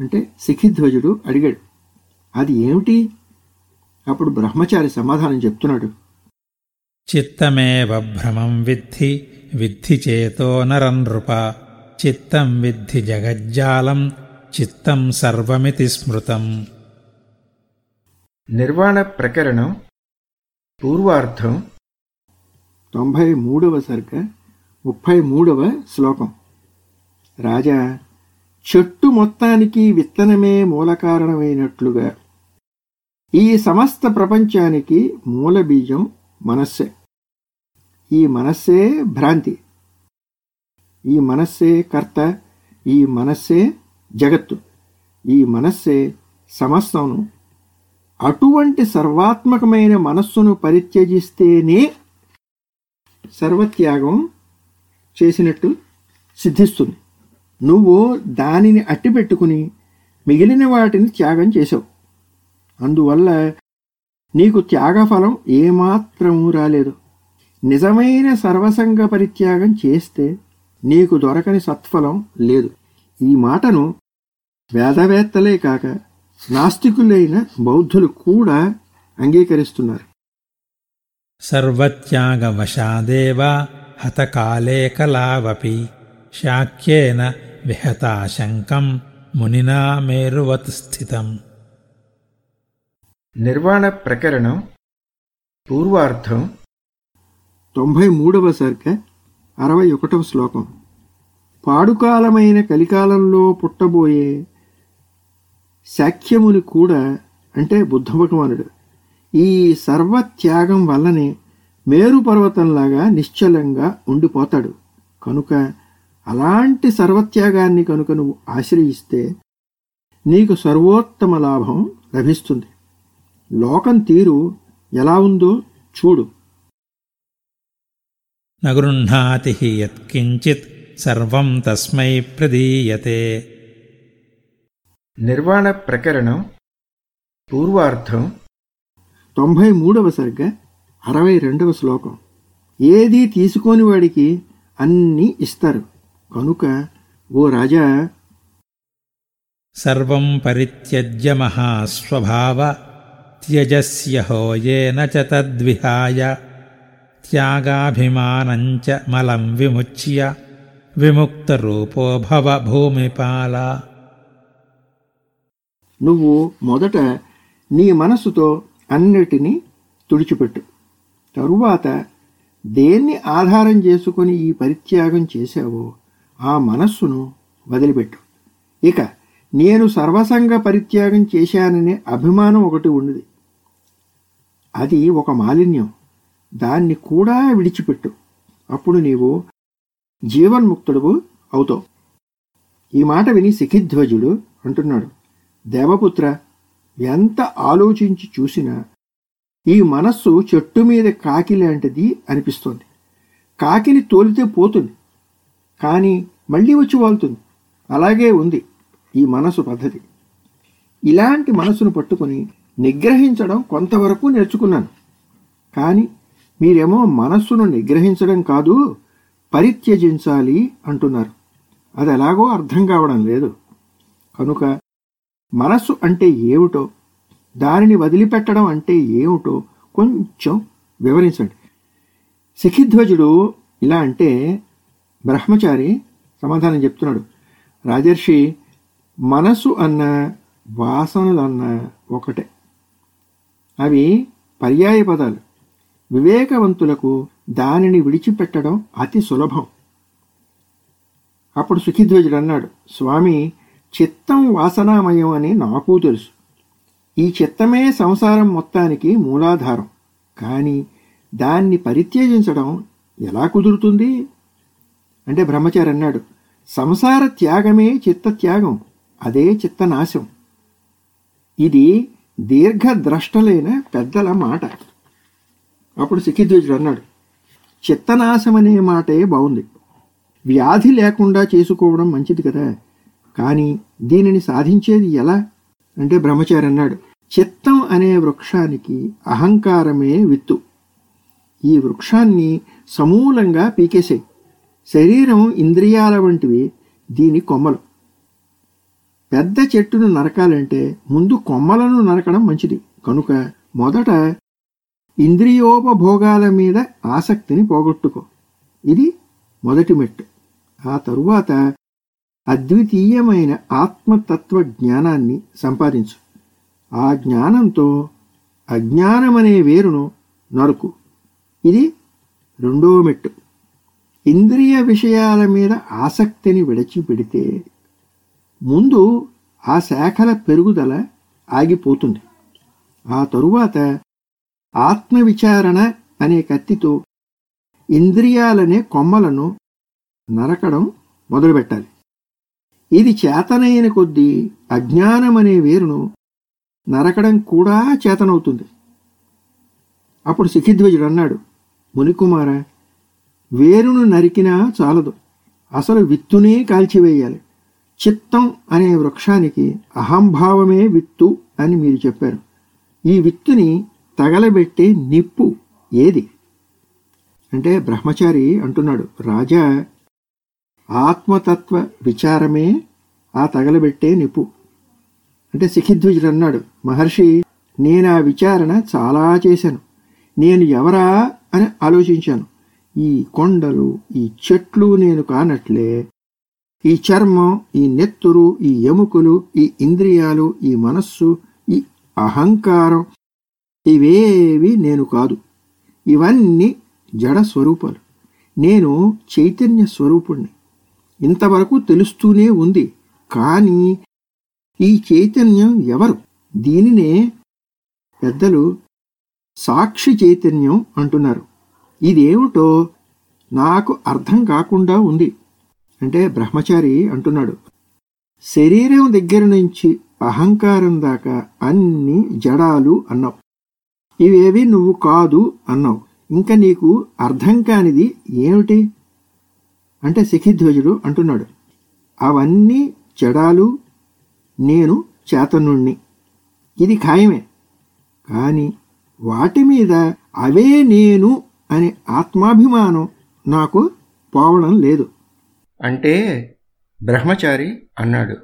అంటే సిఖిధ్వజుడు అడిగాడు అది ఏమిటి? అప్పుడు బ్రహ్మచారి సమాధానం చెప్తున్నాడు చిత్తమేవ భ్రమం విద్ధి విద్ధి చేతో నరనృప చిత్తం విద్ధి జగజ్జాలం చిత్తం సర్వమితి స్మృతం. నిర్వాణ ప్రకరణం పూర్వార్థం తొంభై మూడవ సర్గ ముప్పై మూడవ శ్లోకం. రాజా చెట్టు మొత్తానికి విత్తనమే మూల కారణమైనట్లుగా. ఈ సమస్త ప్రపంచానికి మూల బీజం మనస్సే. ఈ మనస్సే భ్రాంతి. ఈ మనస్సే కర్త ఈ మనస్సే జగత్తు. ఈ మనస్సే సమస్తను అటువంటి సర్వాత్మకమైన మనస్సును పరిత్యజిస్తేనే సర్వత్యాగం చేసినట్టు సిద్ధిస్తుంది. నువ్వు దానిని అట్టిపెట్టుకుని మిగిలిన వాటిని త్యాగం చేసావు అందువల్ల నీకు త్యాగఫలం ఏమాత్రము రాలేదు. నిజమైన సర్వసంగ పరిత్యాగం చేస్తే నీకు దొరకని సత్ఫలం లేదు. ఈ మాటను వేదవేత్తలే కాక నాస్తికులైన బౌద్ధులు కూడా అంగీకరిస్తున్నారు. సర్వత్యాగవశాదేవ హతకాలే కలావపి శాక్యేన విహతాశంకం మునినా మేరువత్ స్థితం. నిర్వాణ ప్రకరణం పూర్వార్థం తొంభై మూడవ సర్గ అరవై ఒకటవ శ్లోకం. పాడుకాలమైన కలికాలంలో పుట్టబోయే శాఖ్యముని కూడా అంటే బుద్ధ భగవానుడు. ఈ సర్వత్యాగం వల్లనే మేరు పర్వతంలాగా నిశ్చలంగా ఉండిపోతాడు. కనుక అలాంటి సర్వత్యాగాన్ని కనుక నువ్వు ఆశ్రయిస్తే నీకు సర్వోత్తమ లాభం లభిస్తుంది. లోకం తీరు ఎలా ఉందో చూడు. నగృహ్ణాతి యత్కించిత్ సర్వం తస్మై ప్రదీయతే. నిర్వాణ ప్రకరణం పూర్వార్థం తొంభై మూడవ సర్గ అరవై రెండవ శ్లోకం. ఏది తీసుకోని వాడికి అన్నీ ఇస్తారు. కనుక ఓ రాజా సర్వం పరిత్యజ్య మహాస్వభావ త్యజస్యహోయేన చ తద్విహాయ త్యాగాభిమానంచ మలం విముచ్య విముక్తరూపో భవ భూమిపాల. నువ్వు మొదట నీ మనస్సుతో అన్నిటినీ తుడిచిపెట్టు. తరువాత దేన్ని ఆధారం చేసుకొని ఈ పరిత్యాగం చేశావో ఆ మనస్సును వదిలిపెట్టు. ఇక నేను సర్వసంగ పరిత్యాగం చేశాననే అభిమానం ఒకటి ఉన్నది. అది ఒక మాలిన్యం. దాన్ని కూడా విడిచిపెట్టు. అప్పుడు నీవు జీవన్ముక్తుడు అవుతావు. ఈ మాట విని శిఖిధ్వజుడు అంటున్నాడు. దేవపుత్ర ఎంత ఆలోచించి చూసినా ఈ మనస్సు చెట్టు మీద కాకి లాంటిది అనిపిస్తోంది. కాకిని తోలితే పోతుంది కానీ మళ్ళీ వచ్చి వాళ్తుంది. అలాగే ఉంది ఈ మనసు పద్ధతి. ఇలాంటి మనసును పట్టుకొని నిగ్రహించడం కొంతవరకు నేర్చుకున్నాను. కానీ మీరేమో మనస్సును నిగ్రహించడం కాదు పరిత్యజించాలి అంటున్నారు. అది ఎలాగో అర్థం కావడం లేదు. కనుక మనస్సు అంటే ఏమిటో దానిని వదిలిపెట్టడం అంటే ఏమిటో కొంచెం వివరించండి. శిఖిధ్వజుడు ఇలా అంటే బ్రహ్మచారి సమాధానం చెప్తున్నాడు. రాజర్షి మనసు అన్న వాసనలన్న ఒకటే. అవి పర్యాయ పదాలు. వివేకవంతులకు దానిని విడిచిపెట్టడం అతి సులభం. అప్పుడు సుఖిధ్వజుడు అన్నాడు స్వామి చిత్తం వాసనామయం అని నాకు తెలుసు. ఈ చిత్తమే సంసారం మొత్తానికి మూలాధారం. కానీ దాన్ని పరిత్యజించడం ఎలా కుదురుతుంది? అంటే బ్రహ్మచారి అన్నాడు సంసార త్యాగమే చిత్త త్యాగం అదే చిత్తనాశం. ఇది దీర్ఘద్రష్టలైన పెద్దల మాట. అప్పుడు సిక్కిధ్వజుడు అన్నాడు చిత్తనాశం అనే మాటే బాగుంది వ్యాధి లేకుండా చేసుకోవడం మంచిది కదా. కానీ దీనిని సాధించేది ఎలా? అంటే బ్రహ్మచారి అన్నాడు చిత్తం అనే వృక్షానికి అహంకారమే విత్తు. ఈ వృక్షాన్ని సమూలంగా పీకేసాయి. శరీరం ఇంద్రియాల వంటివి దీని కొమ్మలు. పెద్ద చెట్టును నరకాలంటే ముందు కొమ్మలను నరకడం మంచిది. కనుక మొదట ఇంద్రియోపభోగాల మీద ఆసక్తిని పోగొట్టుకో. ఇది మొదటి మెట్టు. ఆ తరువాత అద్వితీయమైన ఆత్మతత్వ జ్ఞానాన్ని సంపాదించు. ఆ జ్ఞానంతో అజ్ఞానమనే వేరును నరుకు. ఇది రెండో మెట్టు. ఇంద్రియ విషయాల మీద ఆసక్తిని విడిచిపెడితే ముందు ఆ శాఖల పెరుగుదల ఆగిపోతుంది. ఆ తరువాత ఆత్మవిచారణ అనే కత్తితో ఇంద్రియాలనే కొమ్మలను నరకడం మొదలుపెట్టాలి. ఇది చేతనైన కొద్దీ అజ్ఞానమనే వేరును నరకడం కూడా చేతనవుతుంది. అప్పుడు సిఖిధ్వజుడు అన్నాడు మునికుమార వేరును నరికినా చాలదు. అసలు విత్తునే కాల్చివేయాలి. చిత్తం అనే వృక్షానికి అహంభావమే విత్తు అని మీరు చెప్పారు. ఈ విత్తుని తగలబెట్టే నిప్పు ఏది? అంటే బ్రహ్మచారి అంటున్నాడు రాజా ఆత్మతత్వ విచారమే ఆ తగలబెట్టే నిపు అంటే సిఖిద్విజుడు అన్నాడు మహర్షి నేను ఆ విచారణ చాలా చేశాను. నేను ఎవరా అని ఆలోచించాను. ఈ కొండలు ఈ చెట్లు నేను కానట్లే. ఈ చర్మం ఈ నెత్తురు ఈ ఎముకలు ఈ ఇంద్రియాలు ఈ మనస్సు ఈ అహంకారం ఇవేవి నేను కాదు. ఇవన్నీ జడ స్వరూపాలు నేను చైతన్య స్వరూపుణ్ణి. ఇంతవరకు తెలుస్తూనే ఉంది. కానీ ఈ చైతన్యం ఎవరు? దీనినే పెద్దలు సాక్షి చైతన్యం అంటున్నారు. ఇదేమిటో నాకు అర్థం కాకుండా ఉంది. అంటే బ్రహ్మచారి అంటున్నాడు. శరీరం దగ్గర నుంచి అహంకారం దాకా అన్ని జడాలు అన్నావు. ఇవేవి నువ్వు కాదు అన్నావు. ఇంకా నీకు అర్థం కానిది ఏమిటి? అంటే శిఖిధ్వజుడు అంటున్నాడు అవన్నీ జడాలు నేను చేతనుణ్ణి. ఇది ఖాయమే. కానీ వాటి మీద అవే నేను అనే ఆత్మాభిమానం నాకు పోవడం లేదు. అంటే బ్రహ్మచారి అన్నాడు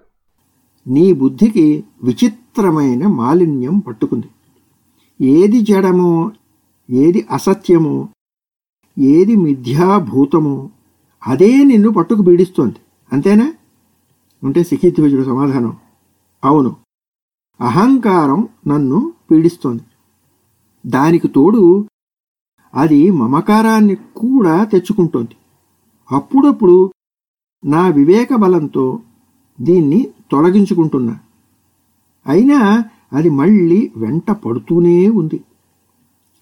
నీ బుద్ధికి విచిత్రమైన మాలిన్యం పట్టుకుంది. ఏది జడమో ఏది అసత్యమో ఏది మిథ్యాభూతమో అదే నిన్ను పట్టుకు పీడిస్తోంది. అంతేనా? ఉంటే సిఖిధ్వజుడు సమాధానం. అవును. అహంకారం నన్ను పీడిస్తోంది. దానికి తోడు అది మమకారాన్ని కూడా తెచ్చుకుంటోంది. అప్పుడప్పుడు నా వివేక బలంతో దీన్ని తొలగించుకుంటున్నా. అయినా అది మళ్ళీ వెంట పడుతూనే ఉంది.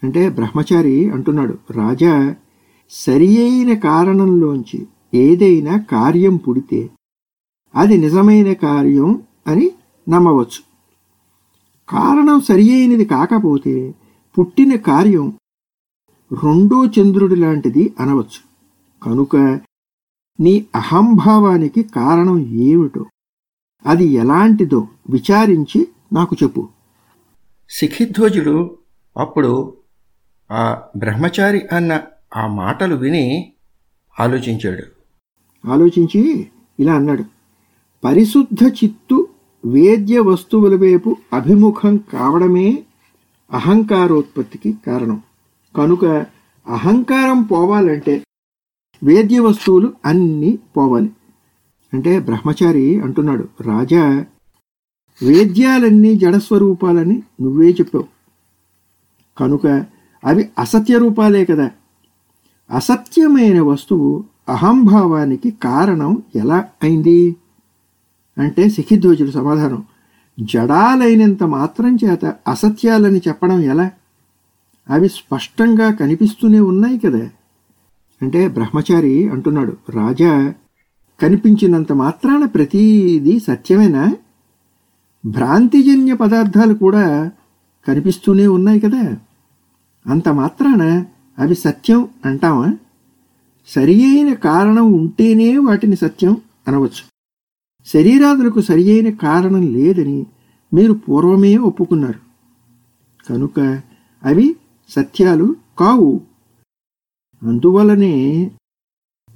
అంటే బ్రహ్మచారి అంటున్నాడు రాజా సరి అయిన కారణంలోంచి ఏదైనా కార్యం పుడితే అది నిజమైన కార్యం అని నమ్మవచ్చు. కారణం సరి అయినది కాకపోతే పుట్టిన కార్యం రెండో చంద్రుడి లాంటిది అనవచ్చు. కనుక నీ అహంభావానికి కారణం ఏమిటో అది ఎలాంటిదో విచారించి నాకు చెప్పు. సిఖిధ్వజుడు అప్పుడు ఆ బ్రహ్మచారి అన్న ఆ మాటలు విని ఆలోచించాడు. ఆలోచించి ఇలా అన్నాడు పరిశుద్ధ చిత్తు వేద్య వస్తువుల వైపు అభిముఖం కావడమే అహంకారోత్పత్తికి కారణం. కనుక అహంకారం పోవాలంటే వేద్య వస్తువులు అన్నీ పోవాలి. అంటే బ్రహ్మచారి అంటున్నాడు రాజా వేద్యాలన్నీ జడస్వరూపాలని నువ్వే చెప్పావు. కనుక అవి అసత్య రూపాలే కదా. అసత్యమైన వస్తువు అహంభావానికి కారణం ఎలా అయింది? అంటే సిఖిధ్వజుడు సమాధానం. జడాలైనంత మాత్రం చేత అసత్యాలని చెప్పడం ఎలా? అవి స్పష్టంగా కనిపిస్తూనే ఉన్నాయి కదా. అంటే బ్రహ్మచారి అంటున్నాడు రాజా కనిపించినంత మాత్రాన ప్రతీది సత్యమేనా? భ్రాంతిజన్య పదార్థాలు కూడా కనిపిస్తూనే ఉన్నాయి కదా. అంత మాత్రాన అవి సత్యం అంటామా సరి అయిన కారణం ఉంటేనే వాటిని సత్యం అనవచ్చు. శరీరాదులకు సరి అయిన కారణం లేదని మీరు పూర్వమే ఒప్పుకున్నారు. కనుక అవి సత్యాలు కావు. అందువలనే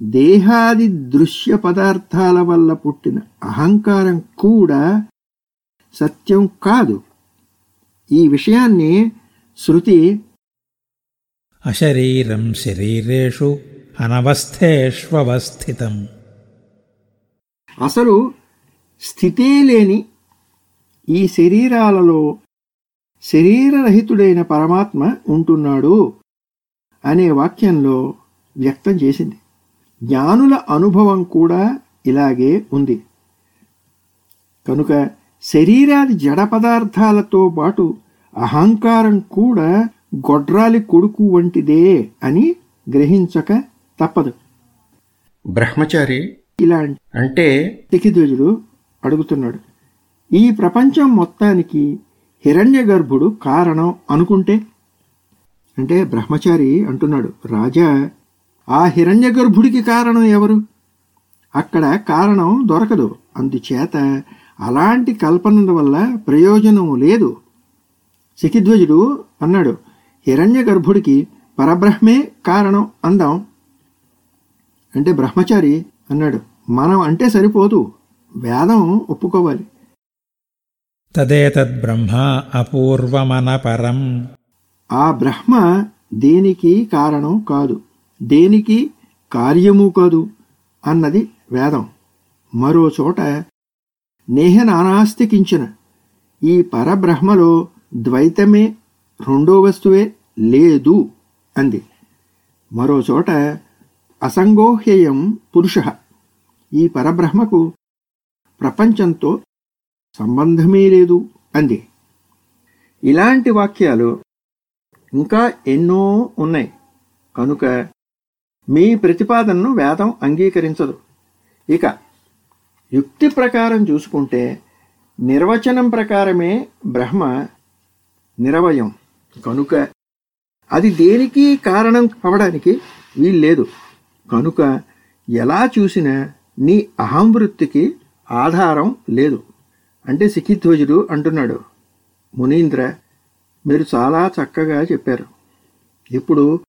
దేహాది దృశ్య పదార్థాల వల్ల పుట్టిన అహంకారం కూడా సత్యం కాదు. ఈ విషయాన్ని శృతి అశరీరం శరీరేషు అనవస్థేష్వస్థితం అసలు స్థితే లేని ఈ శరీరాలలో శరీరరహితుడైన పరమాత్మ ఉంటున్నాడు అనే వాక్యంలో వ్యక్తం చేసింది. జ్ఞానుల అనుభవం కూడా ఇలాగే ఉంది. కనుక శరీరాది జడ పదార్థాలతో పాటు అహంకారం కూడా గొడ్రాలి కొడుకు వంటిదే అని గ్రహించక తప్పదు. బ్రహ్మచారి ఇలాంటి అంటే టికిధ్వజుడు అడుగుతున్నాడు ఈ ప్రపంచం మొత్తానికి హిరణ్య గర్భుడు కారణం అనుకుంటే? అంటే బ్రహ్మచారి అంటున్నాడు రాజా ఆ హిరణ్య గర్భుడికి కారణం ఎవరు? అక్కడ కారణం దొరకదు అందుచేత అలాంటి కల్పనల వల్ల ప్రయోజనం లేదు. శిఖిధ్వజుడు అన్నాడు హిరణ్య గర్భుడికి పరబ్రహ్మే కారణం అందాం. అంటే బ్రహ్మచారి అన్నాడు మనం అంటే సరిపోదు వేదం ఒప్పుకోవాలి. తదేతద్బ్రహ్మ అపూర్వమనపరం. ఆ బ్రహ్మ దేనికి కారణం కాదు దేనికి కార్యము కాదు అన్నది వేదం. మరో చోట నేహ నానాస్తికించిన ఈ పరబ్రహ్మలో ద్వైతమే రెండో వస్తువే లేదు అంది. మరోచోట అసంగోహ్యయం పురుష. ఈ పరబ్రహ్మకు ప్రపంచంతో సంబంధమే లేదు అంది. ఇలాంటి వాక్యాలు ఇంకా ఎన్నో ఉన్నాయి. కనుక మీ ప్రతిపాదనను వేదం అంగీకరించదు. ఇక యుక్తి ప్రకారం చూసుకుంటే నిర్వచనం ప్రకారమే బ్రహ్మ నిరవయం. కనుక అది దేనికి కారణం అవడానికి వీల్లేదు. కనుక ఎలా చూసినా నీ అహంవృత్తికి ఆధారం లేదు. అంటే సిఖిధ్వజుడు అంటున్నాడు. మునీంద్ర మీరు చాలా చక్కగా చెప్పారు. ఇప్పుడు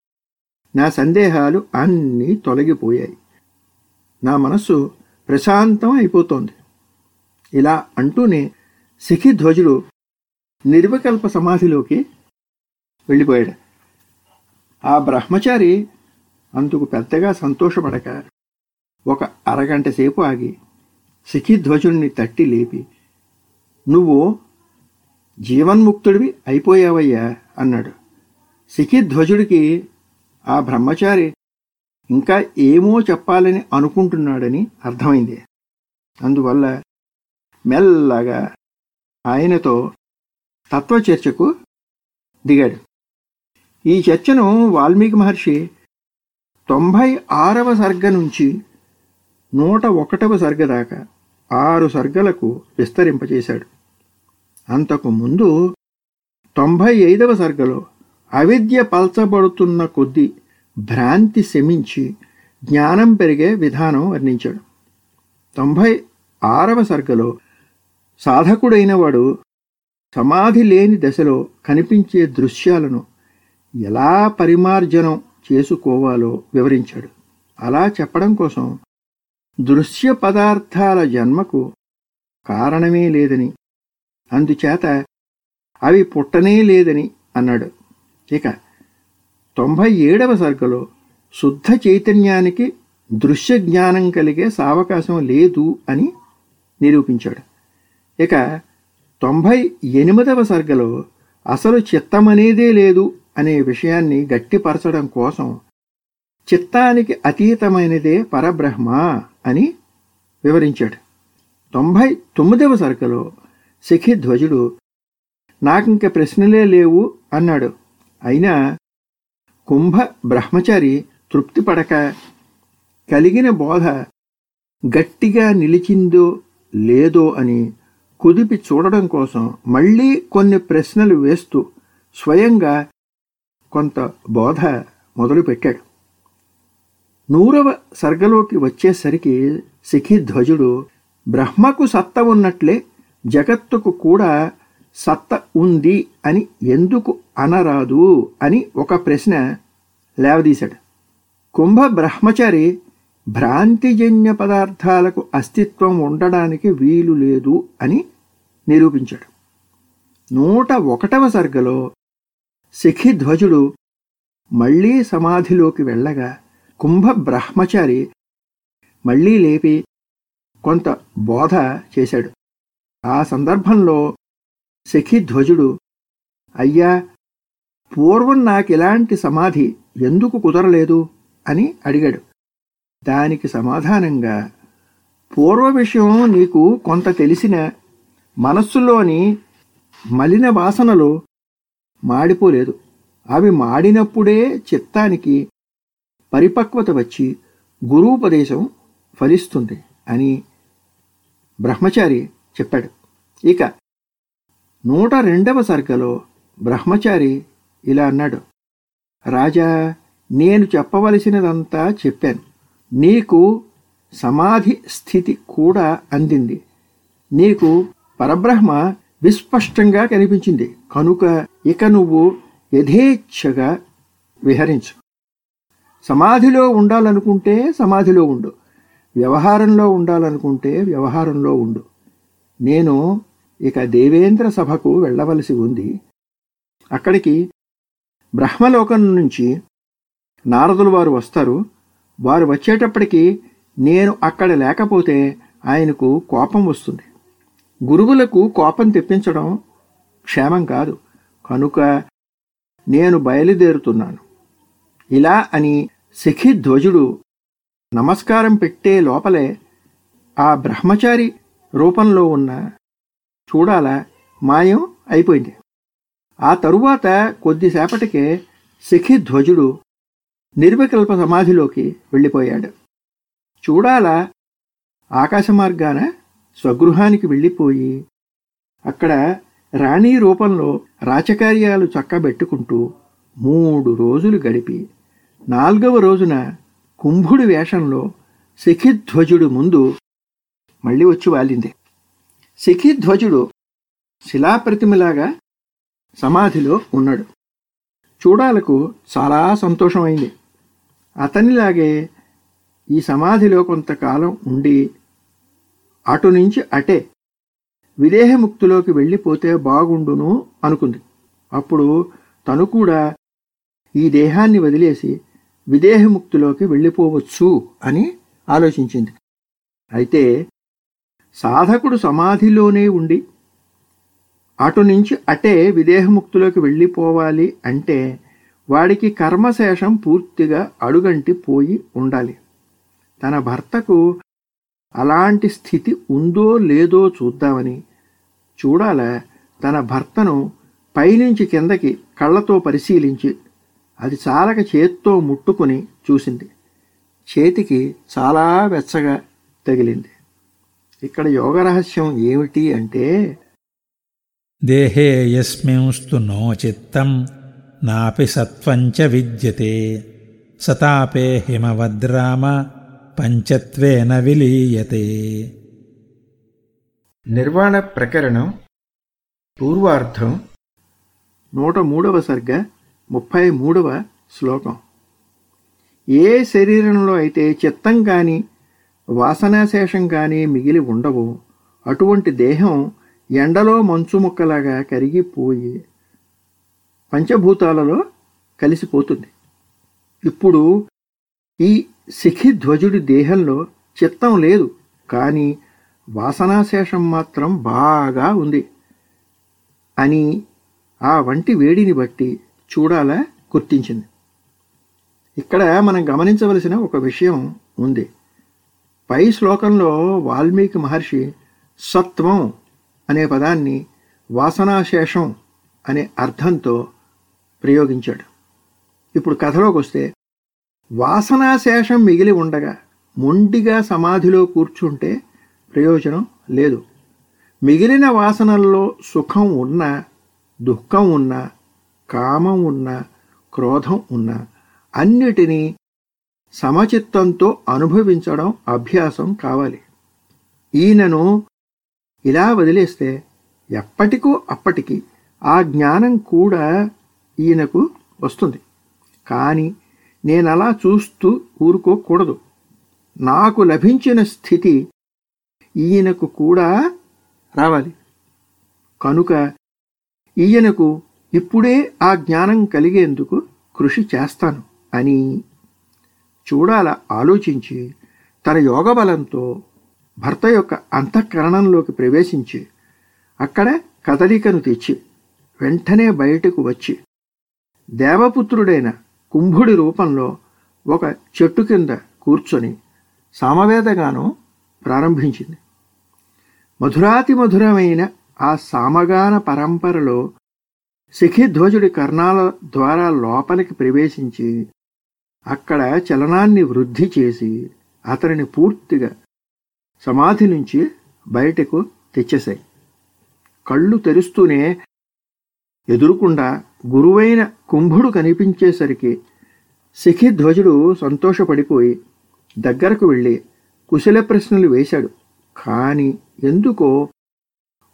నా సందేహాలు అన్నీ తొలగిపోయాయి. నా మనస్సు ప్రశాంతం అయిపోతోంది. ఇలా అంటూనే సిఖిధ్వజుడు నిర్వికల్ప సమాధిలోకి వెళ్ళిపోయాడు. ఆ బ్రహ్మచారి అందుకు పెద్దగా సంతోషపడక ఒక అరగంట సేపు ఆగి శిఖిధ్వజుణ్ణి తట్టి లేపి నువ్వు జీవన్ముక్తుడివి అయిపోయావయ్యా అన్నాడు. శిఖిధ్వజుడికి ఆ బ్రహ్మచారి ఇంకా ఏమో చెప్పాలని అనుకుంటున్నాడని అర్థమైంది. అందువల్ల మెల్లగా ఆయనతో తత్వచర్చకు దిగాడు. ఈ చర్చను వాల్మీకి మహర్షి తొంభై ఆరవ సర్గ నుంచి నూట ఒకటవ సర్గ దాకా ఆరు సర్గలకు విస్తరింపచేశాడు. అంతకు ముందు తొంభై ఐదవ సర్గలో అవిద్య పల్చబడుతున్న కొద్దీ భ్రాంతి శమించి జ్ఞానం పెరిగే విధానం వర్ణించాడు. తొంభై ఆరవ సర్గలో సాధకుడైన వాడు సమాధి లేని దశలో కనిపించే దృశ్యాలను ఎలా పరిమార్జనం చేసుకోవాలో వివరించాడు. అలా చెప్పడం కోసం దృశ్య పదార్థాల జన్మకు కారణమే లేదని అందుచేత అవి పుట్టనే లేదని అన్నాడు. ఇక తొంభై ఏడవ సర్గలో శుద్ధ చైతన్యానికి దృశ్య జ్ఞానం కలిగే సావకాశం లేదు అని నిరూపించాడు. ఇక తొంభై ఎనిమిదవ సర్గలో అసలు చిత్తమనేదే లేదు అనే విషయాన్ని గట్టిపరచడం కోసం చిత్తానికి అతీతమైనదే పరబ్రహ్మ అని వివరించాడు. తొంభై తొమ్మిదవ సర్గలో శఖిధ్వజుడు నాకింక ప్రశ్నలే లేవు అన్నాడు. అయినా కుంభ బ్రహ్మచారి తృప్తి పడక కలిగిన బోధ గట్టిగా నిలిచిందో లేదో అని కుదిపి చూడడం కోసం మళ్ళీ కొన్ని ప్రశ్నలు వేస్తూ స్వయంగా కొంత బోధ మొదలుపెట్టాడు నూరవ సర్గలోకి వచ్చేసరికి సిఖిధ్వజుడు బ్రహ్మకు సత్త ఉన్నట్లే జగత్తుకు కూడా సత్త ఉంది అని ఎందుకు అనరాదు అని ఒక ప్రశ్న లేవదీశాడు. కుంభ బ్రహ్మచారి భ్రాంతిజన్య పదార్థాలకు అస్తిత్వం ఉండడానికి వీలు లేదు అని నిరూపించాడు. నూట ఒకటవ సర్గలో శిఖిధ్వజుడు మళ్ళీ సమాధిలోకి వెళ్ళగా కుంభ బ్రహ్మచారి మళ్ళీ లేపి కొంత బోధ చేశాడు. ఆ సందర్భంలో శఖిధ్వజుడు అయ్యా పూర్వం నాకిలాంటి సమాధి ఎందుకు కుదరలేదు? అని అడిగాడు. దానికి సమాధానంగా పూర్వ విషయం నీకు కొంత తెలిసిన మనస్సులోని మలిన వాసనలు మాడిపోలేదు. అవి మాడినప్పుడే చిత్తానికి పరిపక్వత వచ్చి గురూపదేశం ఫలిస్తుంది అని బ్రహ్మచారి చెప్పాడు. ఇక నూట రెండవ సర్గలో బ్రహ్మచారి ఇలా అన్నాడు. రాజా నేను చెప్పవలసినదంతా చెప్పాను. నీకు సమాధి స్థితి కూడా అందింది. నీకు పరబ్రహ్మ విస్పష్టంగా కనిపించింది. కనుక ఇక నువ్వు యథేచ్ఛగా విహరించు. సమాధిలో ఉండాలనుకుంటే సమాధిలో ఉండు. వ్యవహారంలో ఉండాలనుకుంటే వ్యవహారంలో ఉండు. నేను ఇక దేవేంద్ర సభకు వెళ్ళవలసి ఉంది. అక్కడికి బ్రహ్మలోకం నుంచి నారదులు వారు వస్తారు. వారు వచ్చేటప్పటికి నేను అక్కడ లేకపోతే ఆయనకు కోపం వస్తుంది. గురువులకు కోపం తెప్పించడం క్షేమం కాదు. కనుక నేను బయలుదేరుతున్నాను. ఇలా అని శఖిధ్వజుడు నమస్కారం పెట్టే లోపలే ఆ బ్రహ్మచారి రూపంలో ఉన్న చూడాల మాయం అయిపోయింది. ఆ తరువాత కొద్దిసేపటికే శఖిధ్వజుడు నిర్వికల్ప సమాధిలోకి వెళ్ళిపోయాడు. చూడాల ఆకాశమార్గాన స్వగృహానికి వెళ్ళిపోయి అక్కడ రాణి రూపంలో రాచకార్యాలు చక్కబెట్టుకుంటూ మూడు రోజులు గడిపి నాల్గవ రోజున కుంభుడి వేషంలో శఖిధ్వజుడు ముందు మళ్ళీ వచ్చి వాలింది. శఖిధ్వజుడు శిలాప్రతిమలాగా సమాధిలో ఉన్నాడు. చూడాలకు చాలా సంతోషమైంది. అతనిలాగే ఈ సమాధిలో కొంతకాలం ఉండి అటు నుంచి అటే విదేహముక్తిలోకి వెళ్ళిపోతే బాగుండును అనుకుంది. అప్పుడు తను కూడా ఈ దేహాన్ని వదిలేసి విదేహముక్తిలోకి వెళ్ళిపోవచ్చు అని ఆలోచించింది. అయితే సాధకుడు సమాధిలోనే ఉండి అటు నుంచి అటే విదేహముక్తిలోకి వెళ్ళిపోవాలి అంటే వాడికి కర్మశేషం పూర్తిగా అడుగంటి పోయి ఉండాలి. తన భర్తకు అలాంటి స్థితి ఉందో లేదో చూద్దామని చూడాల? తన భర్తను పైనుంచి కిందకి కళ్ళతో పరిశీలించి అది చాలక చేత్తో ముట్టుకుని చూసింది. చేతికి చాలా వెచ్చగా తగిలింది. ఇక్కడ యోగ రహస్యం ఏమిటి అంటే దేహే యస్మింస్తు నో చిత్తం నాపి సత్వంచ విద్యతే సతాపే హిమవద్రామ పంచత్వేన విలీయతే. నిర్వాణ ప్రకరణం పూర్వార్థం నూట మూడవ సర్గ ముప్పై మూడవ శ్లోకం. ఏ శరీరంలో అయితే చిత్తం కానీ వాసనాశేషం కానీ మిగిలి ఉండవు అటువంటి దేహం ఎండలో మంచు ముక్కలాగా కరిగిపోయి పంచభూతాలలో కలిసిపోతుంది. ఇప్పుడు ఈ శిఖిధ్వజుడి దేహంలో చిత్తం లేదు కానీ వాసనాశేషం మాత్రం బాగా ఉంది అని ఆ వంటి వేడిని బట్టి చూడాలా గుర్తించింది. ఇక్కడ మనం గమనించవలసిన ఒక విషయం ఉంది. పై శ్లోకంలో వాల్మీకి మహర్షి సత్వం అనే పదాన్ని వాసనాశేషం అనే అర్థంతో ప్రయోగించాడు. ఇప్పుడు కథలోకి వస్తే వాసనాశేషం మిగిలి ఉండగా మొండిగా సమాధిలో కూర్చుంటే ప్రయోజనం లేదు. మిగిలిన వాసనల్లో సుఖం ఉన్నా దుఃఖం ఉన్నా కామం ఉన్నా క్రోధం ఉన్నా అన్నిటినీ సమచిత్తంతో అనుభవించడం అభ్యాసం కావాలి. ఈయనను ఇలా వదిలేస్తే ఎప్పటికో అప్పటికి ఆ జ్ఞానం కూడా ఈయనకు వస్తుంది. కానీ నేనలా చూస్తూ ఊరుకోకూడదు. నాకు లభించిన స్థితి ఈయనకు కూడా రావాలి. కనుక ఈయనకు ఇప్పుడే ఆ జ్ఞానం కలిగేందుకు కృషి చేస్తాను అని చూడాల ఆలోచించి తన యోగబలంతో భర్త యొక్క అంతఃకరణంలోకి ప్రవేశించి అక్కడ కదలికను తెచ్చి వెంటనే బయటకు వచ్చి దేవపుత్రుడైన కుంభుడి రూపంలో ఒక చెట్టు కింద కూర్చొని సామవేదగానం ప్రారంభించింది. మధురాతి మధురమైన ఆ సామగాన పరంపరలో శిఖిధ్వజుడి కర్ణాల ద్వారా లోపలికి ప్రవేశించి అక్కడ చలనాన్ని వృద్ధి చేసి అతనిని పూర్తిగా సమాధి నుంచి బయటకు తెచ్చేశాయి. కళ్ళు తెరుస్తూనే ఎదురుకుండా గురువైన కుంభుడు కనిపించేసరికి శిఖిధ్వజుడు సంతోషపడిపోయి దగ్గరకు వెళ్ళి కుశల ప్రశ్నలు వేశాడు. కానీ ఎందుకో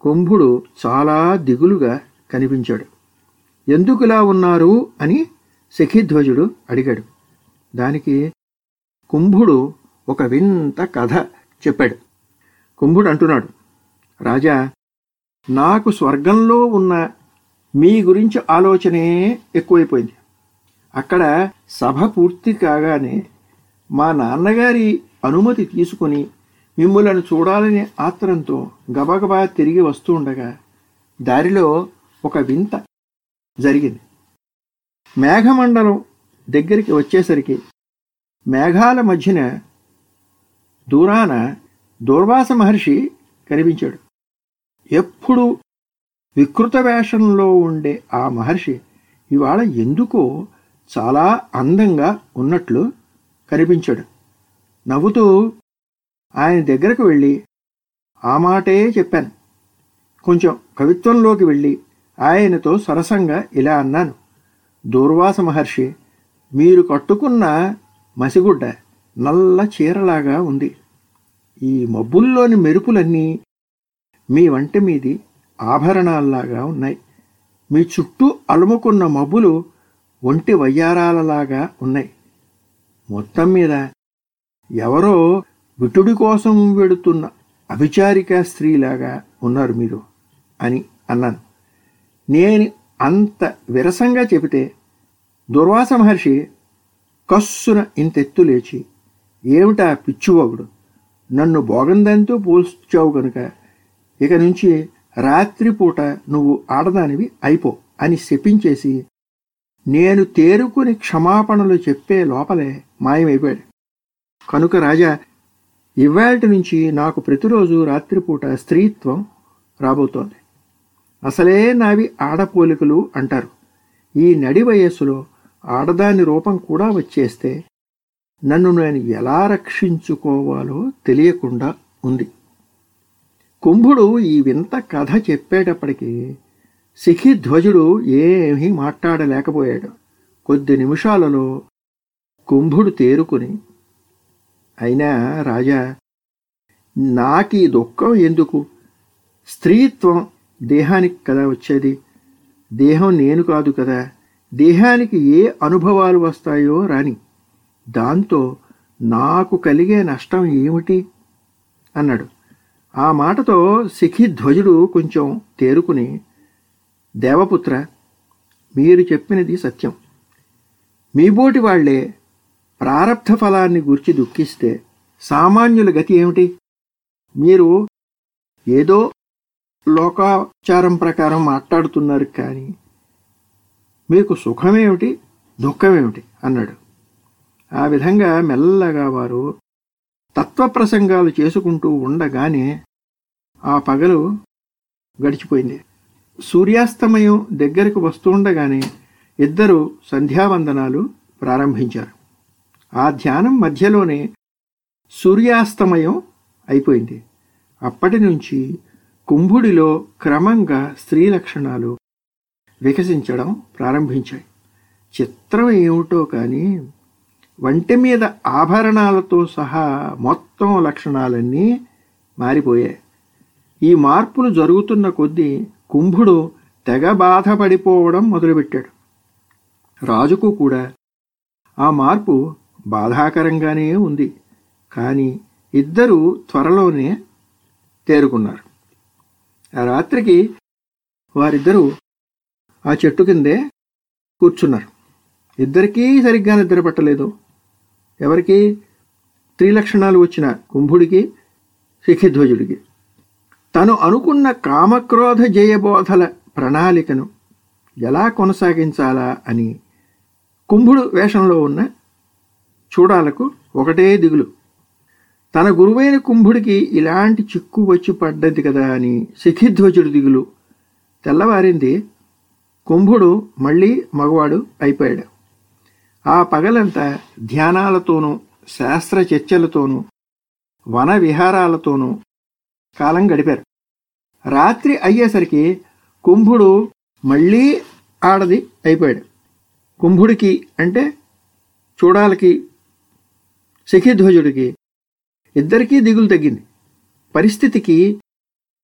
కుంభుడు చాలా దిగులుగా కనిపించాడు. ఎందుకులా ఉన్నారు అని శఖిధ్వజుడు అడిగాడు. దానికి కుంభుడు ఒక వింత కథ చెప్పాడు. కుంభుడు అంటున్నాడు రాజా నాకు స్వర్గంలో ఉన్న మీ గురించి ఆలోచనే ఎక్కువైపోయింది. అక్కడ సభ పూర్తి కాగానే మా నాన్నగారి అనుమతి తీసుకుని మిమ్మలను చూడాలనే ఆత్రంతో గబగబా తిరిగి వస్తూ ఉండగా దారిలో ఒక వింత జరిగింది. మేఘమండలం దగ్గరికి వచ్చేసరికి మేఘాల మధ్యన దూరాన దూర్వాస మహర్షి కనిపించాడు. ఎప్పుడు వికృత వేషంలో ఉండే ఆ మహర్షి ఇవాళ ఎందుకో చాలా అందంగా ఉన్నట్లు కనిపించాడు. నవ్వుతూ ఆయన దగ్గరకు వెళ్ళి ఆ మాటే చెప్పాను. కొంచెం కవిత్వంలోకి వెళ్ళి ఆయనతో సరసంగా ఇలా అన్నాను. దూర్వాస మహర్షి మీరు కట్టుకున్న మసిగుడ్డ నల్ల చీరలాగా ఉంది. ఈ మబ్బుల్లోని మెరుపులన్నీ మీ వంట మీది. ఆభరణాల్లాగా ఉన్నాయి. మీ చుట్టూ అలుముకున్న మబ్బులు ఒంటి వయ్యారాలలాగా ఉన్నాయి. మొత్తం మీద ఎవరో విటుడి కోసం వెడుతున్న అభిచారిక స్త్రీలాగా ఉన్నారు మీరు అని అన్నాను. నేను అంత విరసంగా చెబితే దుర్వాస మహర్షి కస్సున ఇంతెత్తు లేచి ఏమిటా పిచ్చివగుడు? నన్ను బోగందంతో పోల్చావు గనుక ఇక నుంచి రాత్రిపూట నువ్వు ఆడదానివి అయిపో అని శపించేసి నేను తేరుకుని క్షమాపణలు చెప్పే లోపలే మాయమైపోయాడు. కనుక రాజా ఇవాళ్టి నుంచి నాకు ప్రతిరోజు రాత్రిపూట స్త్రీత్వం రాబోతోంది. అసలే నావి ఆడపోలికలు అంటారు. ఈ నడి వయస్సులో ఆడదాని రూపం కూడా వచ్చేస్తే నన్ను నేను ఎలా రక్షించుకోవాలో తెలియకుండా ఉంది. కుంభుడు ఈ వింత కథ చెప్పేటప్పటికీ శిఖిధ్వజుడు ఏమీ మాట్లాడలేకపోయాడు. కొద్ది నిమిషాలలో కుంభుడు తేరుకుని అయినా రాజా నాకీ దుఃఖం ఎందుకు? స్త్రీత్వం దేహానికి కదా వచ్చేది? దేహం నేను కాదు కదా. దేహానికి ఏ అనుభవాలు వస్తాయో రాని దాంతో నాకు కలిగే నష్టం ఏమిటి? అన్నాడు. ఆ మాటతో శిఖిధ్వజుడు కొంచెం తేరుకుని దేవపుత్ర మీరు చెప్పినది సత్యం. మీబోటి వాళ్ళే ప్రారబ్ధ ఫలాన్ని గుర్చి దుఃఖిస్తే సామాన్యుల గతి ఏమిటి? మీరు ఏదో లోకాచారం ప్రకారం మాట్లాడుతున్నారు కానీ మీకు సుఖమేమిటి? దుఃఖమేమిటి? అన్నాడు. ఆ విధంగా మెల్లగా వారు తత్వప్రసంగాలు చేసుకుంటూ ఉండగానే ఆ పగలు గడిచిపోయింది. సూర్యాస్తమయం దగ్గరకు వస్తుండగానే ఇద్దరు సంధ్యావందనాలు ప్రారంభించారు. ఆ ధ్యానం మధ్యలోనే సూర్యాస్తమయం అయిపోయింది. అప్పటి నుంచి కుంభుడిలో క్రమంగా స్త్రీ లక్షణాలు వికసించడం ప్రారంభించాయి. చిత్రం ఏమిటో కానీ వంటి మీద ఆభరణాలతో సహా మొత్తం లక్షణాలన్నీ మారిపోయాయి. ఈ మార్పులు జరుగుతున్న కొద్దీ కుంభుడు తెగ బాధపడిపోవడం మొదలుపెట్టాడు. రాజుకు కూడా ఆ మార్పు బాధాకరంగానే ఉంది. కానీ ఇద్దరూ త్వరలోనే తేరుకున్నారు. ఆ రాత్రికి వారిద్దరూ ఆ చెట్టు కిందే కూర్చున్నారు. ఇద్దరికీ సరిగ్గా నిద్ర పట్టలేదు. ఎవరికి? త్రిలక్షణాలు వచ్చిన కుంభుడికి శిఖిధ్వజుడికి. తను అనుకున్న కామక్రోధ జయబోధల ప్రణాళికను ఎలా కొనసాగించాలా అని కుంభుడు వేషంలో ఉన్న చూడాలకు ఒకటే దిగులు. తన గురువైన కుంభుడికి ఇలాంటి చిక్కు వచ్చి పడ్డది కదా అని శిఖిధ్వజుడు దిగులు తెల్లవారింది కుంభుడు మళ్ళీ మగవాడు అయిపోయాడు. ఆ పగలంతా ధ్యానాలతోనూ శాస్త్ర చర్చలతోనూ వన విహారాలతోనూ కాలం గడిపారు. రాత్రి అయ్యేసరికి కుంభుడు మళ్ళీ ఆడది అయిపోయాడు. కుంభుడికి అంటే చూడాలకి శఖిధ్వజుడికి ఇద్దరికీ దిగులు తగ్గింది. పరిస్థితికి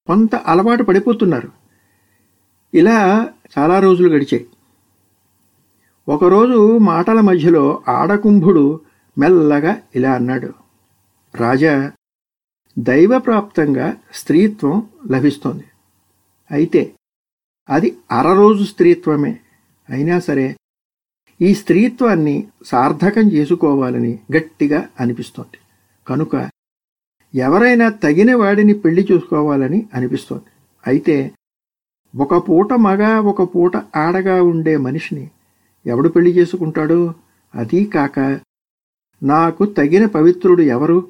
కొంత అలవాటు పడిపోతున్నారు. ఇలా చాలా రోజులు గడిచాయి. ఒకరోజు మాటల మధ్యలో ఆడకుంభుడు మెల్లగా ఇలా అన్నాడు రాజా దైవప్రాప్తంగా స్త్రీత్వం లభిస్తోంది. అయితే అది అరరోజు స్త్రీత్వమే. అయినా సరే ఈ స్త్రీత్వాన్ని సార్థకం చేసుకోవాలని గట్టిగా అనిపిస్తోంది. కనుక ఎవరైనా తగిన వాడిని పెళ్ళి చూసుకోవాలని అనిపిస్తోంది. అయితే ఒక పూట మగ ఒక పూట ఆడగా ఉండే మనిషిని ఎవడు పెళ్ళి చేసుకుంటాడు? అదీ కాక నాకు తగిన పవిత్రుడు ఎవరు?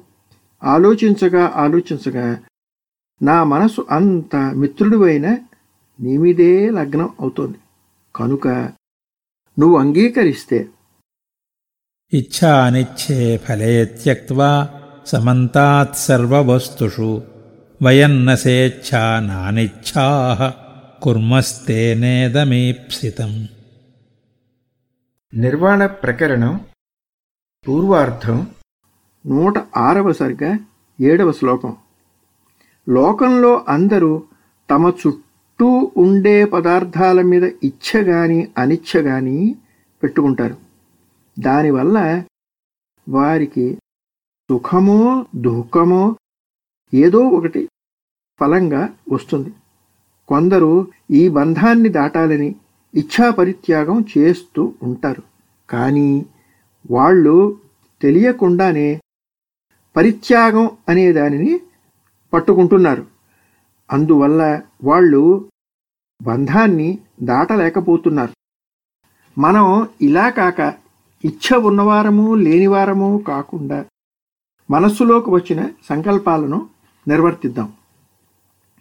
ఆలోచించగా ఆలోచించగా నా మనసు అంత మిత్రుడివైన నీమిదే లగ్నం అవుతోంది. కనుక నువ్వు అంగీకరిస్తే. ఇచ్ఛానిచ్చే ఫలే త్యక్వా సమంతాత్ సర్వవస్తుషు. వయన్న స్వేచ్ఛా నానిచ్ఛా కుర్మస్తేనేదమీప్సితం నిర్వాణ ప్రకరణం పూర్వార్థం నూట ఆరవ సరిగ ఏడవ శ్లోకం. లోకంలో అందరూ తమ చుట్టూ ఉండే పదార్థాల మీద ఇచ్ఛ గాని అనిచ్ఛ గాని పెట్టుకుంటారు. దానివల్ల వారికి సుఖమో దుఃఖమో ఏదో ఒకటి ఫలంగా వస్తుంది. కొందరు ఈ బంధాన్ని దాటాలని ఇచ్ఛా పరిత్యాగం చేస్తూ ఉంటారు. కానీ వాళ్ళు తెలియకుండానే పరిత్యాగం అనే దానిని పట్టుకుంటున్నారు. అందువల్ల వాళ్ళు బంధాన్ని దాటలేకపోతున్నారు. మనం ఇలా కాక ఇచ్ఛ ఉన్నవారము లేనివారము కాకుండా మనస్సులోకి వచ్చిన సంకల్పాలను నిర్వర్తిద్దాం.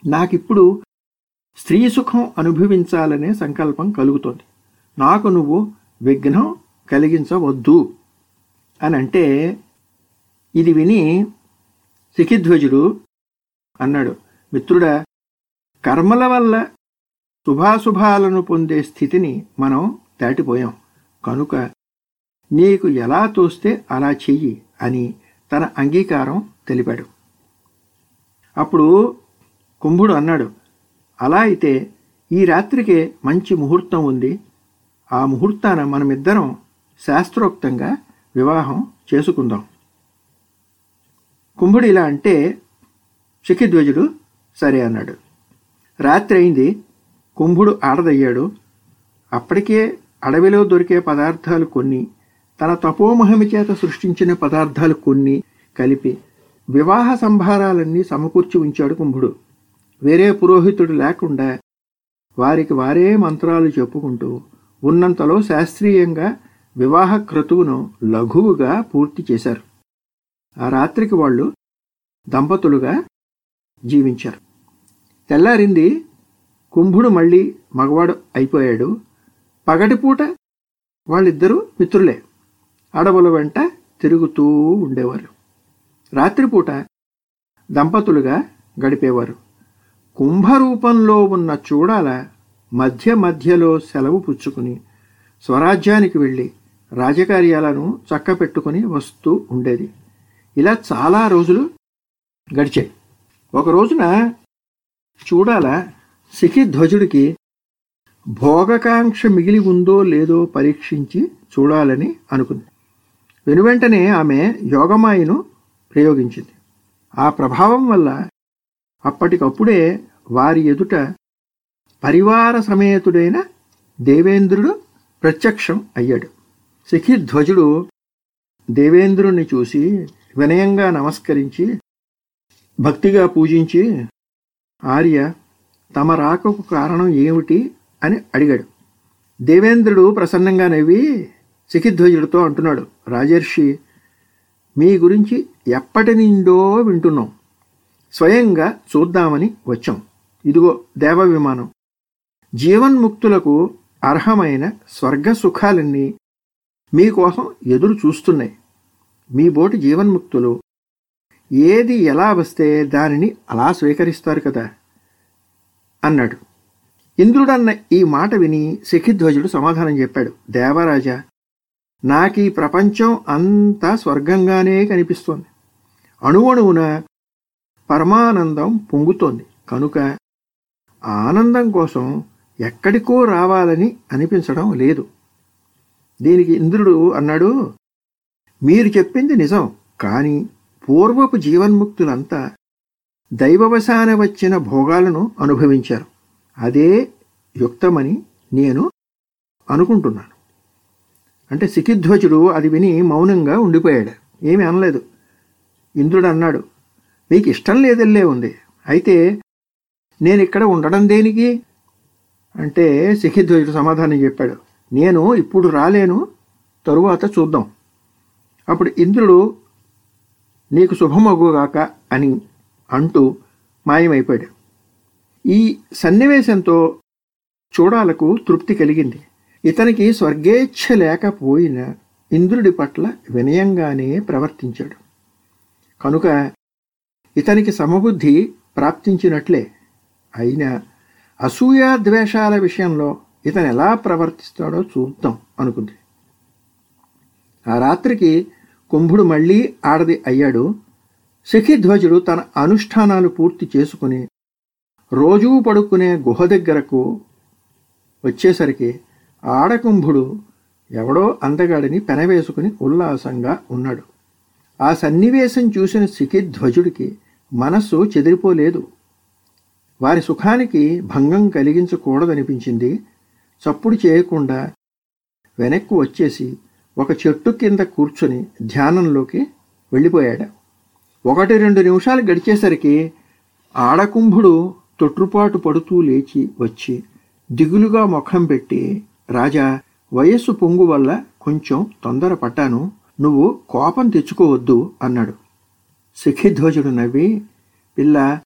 నాకిప్పుడు స్త్రీ సుఖం అనుభవించాలనే సంకల్పం కలుగుతోంది. నాకు నువ్వు విఘ్నం కలిగించవద్దు అని అంటే ఇది విని శిఖిధ్వజుడు అన్నాడు. మిత్రుడా కర్మల వల్ల శుభాశుభాలను పొందే స్థితిని మనం దాటిపోయాం. కనుక నీకు ఎలా తోస్తే అలా చెయ్యి అని తన అంగీకారం తెలిపాడు. అప్పుడు కుంభుడు అన్నాడు అలా అయితే ఈ రాత్రికే మంచి ముహూర్తం ఉంది. ఆ ముహూర్తాన మనమిద్దరం శాస్త్రోక్తంగా వివాహం చేసుకుందాం. కుంభుడు ఇలా అంటే శిఖిధ్వజుడు సరే అన్నాడు. రాత్రి అయింది. కుంభుడు ఆడదయ్యాడు. అప్పటికే అడవిలో దొరికే పదార్థాలు కొన్ని తన తపోమహిమ చేత సృష్టించిన పదార్థాలు కొన్ని కలిపి వివాహ సంభారాలన్నీ సమకూర్చి ఉంచాడు కుంభుడు. వేరే పురోహితుడు లేకుండా వారికి వారే మంత్రాలు చెప్పుకుంటూ ఉన్నంతలో శాస్త్రీయంగా వివాహ క్రతువును లఘువుగా పూర్తి చేశారు. ఆ రాత్రికి వాళ్ళు దంపతులుగా జీవించారు. తెల్లారింది కుంభుడు మళ్ళీ మగవాడు అయిపోయాడు. పగటిపూట వాళ్ళిద్దరూ మిత్రులే. అడవుల వెంట తిరుగుతూ ఉండేవారు. రాత్రిపూట దంపతులుగా గడిపేవారు. కుంభరూపంలో ఉన్న చూడాల మధ్య మధ్యలో సెలవు పుచ్చుకుని స్వరాజ్యానికి వెళ్ళి రాజకార్యాలను చక్కపెట్టుకుని వస్తూ ఉండేది. ఇలా చాలా రోజులు గడిచాయి. ఒక రోజున చూడాల శిఖిధ్వజుడికి భోగకాంక్ష మిగిలి ఉందో లేదో పరీక్షించి చూడాలని అనుకుంది. వెనువెంటనే ఆమె యోగమాయను ప్రయోగించింది. ఆ ప్రభావం వల్ల అప్పటికప్పుడే వారి ఎదుట పరివార సమేతుడైన దేవేంద్రుడు ప్రత్యక్షం అయ్యాడు. శిఖిధ్వజుడు దేవేంద్రుణ్ణి చూసి వినయంగా నమస్కరించి భక్తిగా పూజించి ఆర్య తమ రాకకు కారణం ఏమిటి అని అడిగాడు. దేవేంద్రుడు ప్రసన్నంగా నవ్వి శిఖిధ్వజుడితో అంటున్నాడు. రాజర్షి మీ గురించి ఎప్పటి నిండో వింటున్నాం. స్వయంగా చూద్దామని వచ్చాం. ఇదిగో దేవ విమానం జీవన్ముక్తులకు అర్హమైన స్వర్గ సుఖాలన్నీ మీకోసం ఎదురు చూస్తున్నాయి. మీ బోటి జీవన్ముక్తులు ఏది ఎలా వస్తే దానిని అలా స్వీకరిస్తారు కదా? అన్నాడు. ఇంద్రుడన్న ఈ మాట విని శఖిధ్వజుడు సమాధానం చెప్పాడు. దేవరాజా నాకీ ప్రపంచం అంతా స్వర్గంగానే కనిపిస్తోంది. అణువణువున పరమానందం పొంగుతోంది. కనుక ఆనందం కోసం ఎక్కడికో రావాలని అనిపించడం లేదు. దీనికి ఇంద్రుడు అన్నాడు మీరు చెప్పింది నిజం కానీ పూర్వపు జీవన్ముక్తులంతా దైవవశాన వచ్చిన భోగాలను అనుభవించారు. అదే యుక్తమని నేను అనుకుంటున్నాను. అంటే సికిధ్వజుడు అది విని మౌనంగా ఉండిపోయాడు. ఏమీ అనలేదు. ఇంద్రుడు అన్నాడు మీకు ఇష్టం లేదల్లే ఉంది. అయితే నేను ఇక్కడ ఉండడం దేనికి? అంటే సిఖిధ్వజుడు సమాధానం చెప్పాడు. నేను ఇప్పుడు రాలేను తరువాత చూద్దాం. అప్పుడు ఇంద్రుడు నీకు శుభమగుగాక అని అంటూ మాయమైపోయాడు. ఈ సన్నివేశంతో చూడాలకు తృప్తి కలిగింది. ఇతనికి స్వర్గేచ్ఛ లేకపోయినా ఇంద్రుడి పట్ల వినయంగానే ప్రవర్తించాడు. కనుక ఇతనికి సమబుద్ధి ప్రాప్తించినట్లే. అయినా అసూయా ద్వేషాల విషయంలో ఇతను ఎలా ప్రవర్తిస్తాడో చూద్దాం అనుకుంది. ఆ రాత్రికి కుంభుడు మళ్ళీ ఆడది అయ్యాడు. శఖిధ్వజుడు తన అనుష్ఠానాలు పూర్తి చేసుకుని రోజూ పడుకునే గుహ దగ్గరకు వచ్చేసరికి ఆడకుంభుడు ఎవడో అందగాడిని పెనవేసుకుని ఉల్లాసంగా ఉన్నాడు. ఆ సన్నివేశం చూసిన శిఖిధ్వజుడికి మనస్సు చెదిరిపోలేదు. వారి సుఖానికి భంగం కలిగించకూడదనిపించింది. చప్పుడు చేయకుండా వెనక్కు వచ్చేసి ఒక చెట్టు కింద కూర్చొని ధ్యానంలోకి వెళ్ళిపోయాడు. ఒకటి రెండు నిమిషాలు గడిచేసరికి ఆడకుంభుడు తొట్రుపాటు పడుతూ లేచి వచ్చి దిగులుగా ముఖం పెట్టి రాజా వయస్సు పొంగు వల్ల కొంచెం తొందరపడ్డాను నువ్వు కోపం తెచ్చుకోవద్దు అన్నాడు. శిఖిధ్వజుడు నవ్వి పిల్ల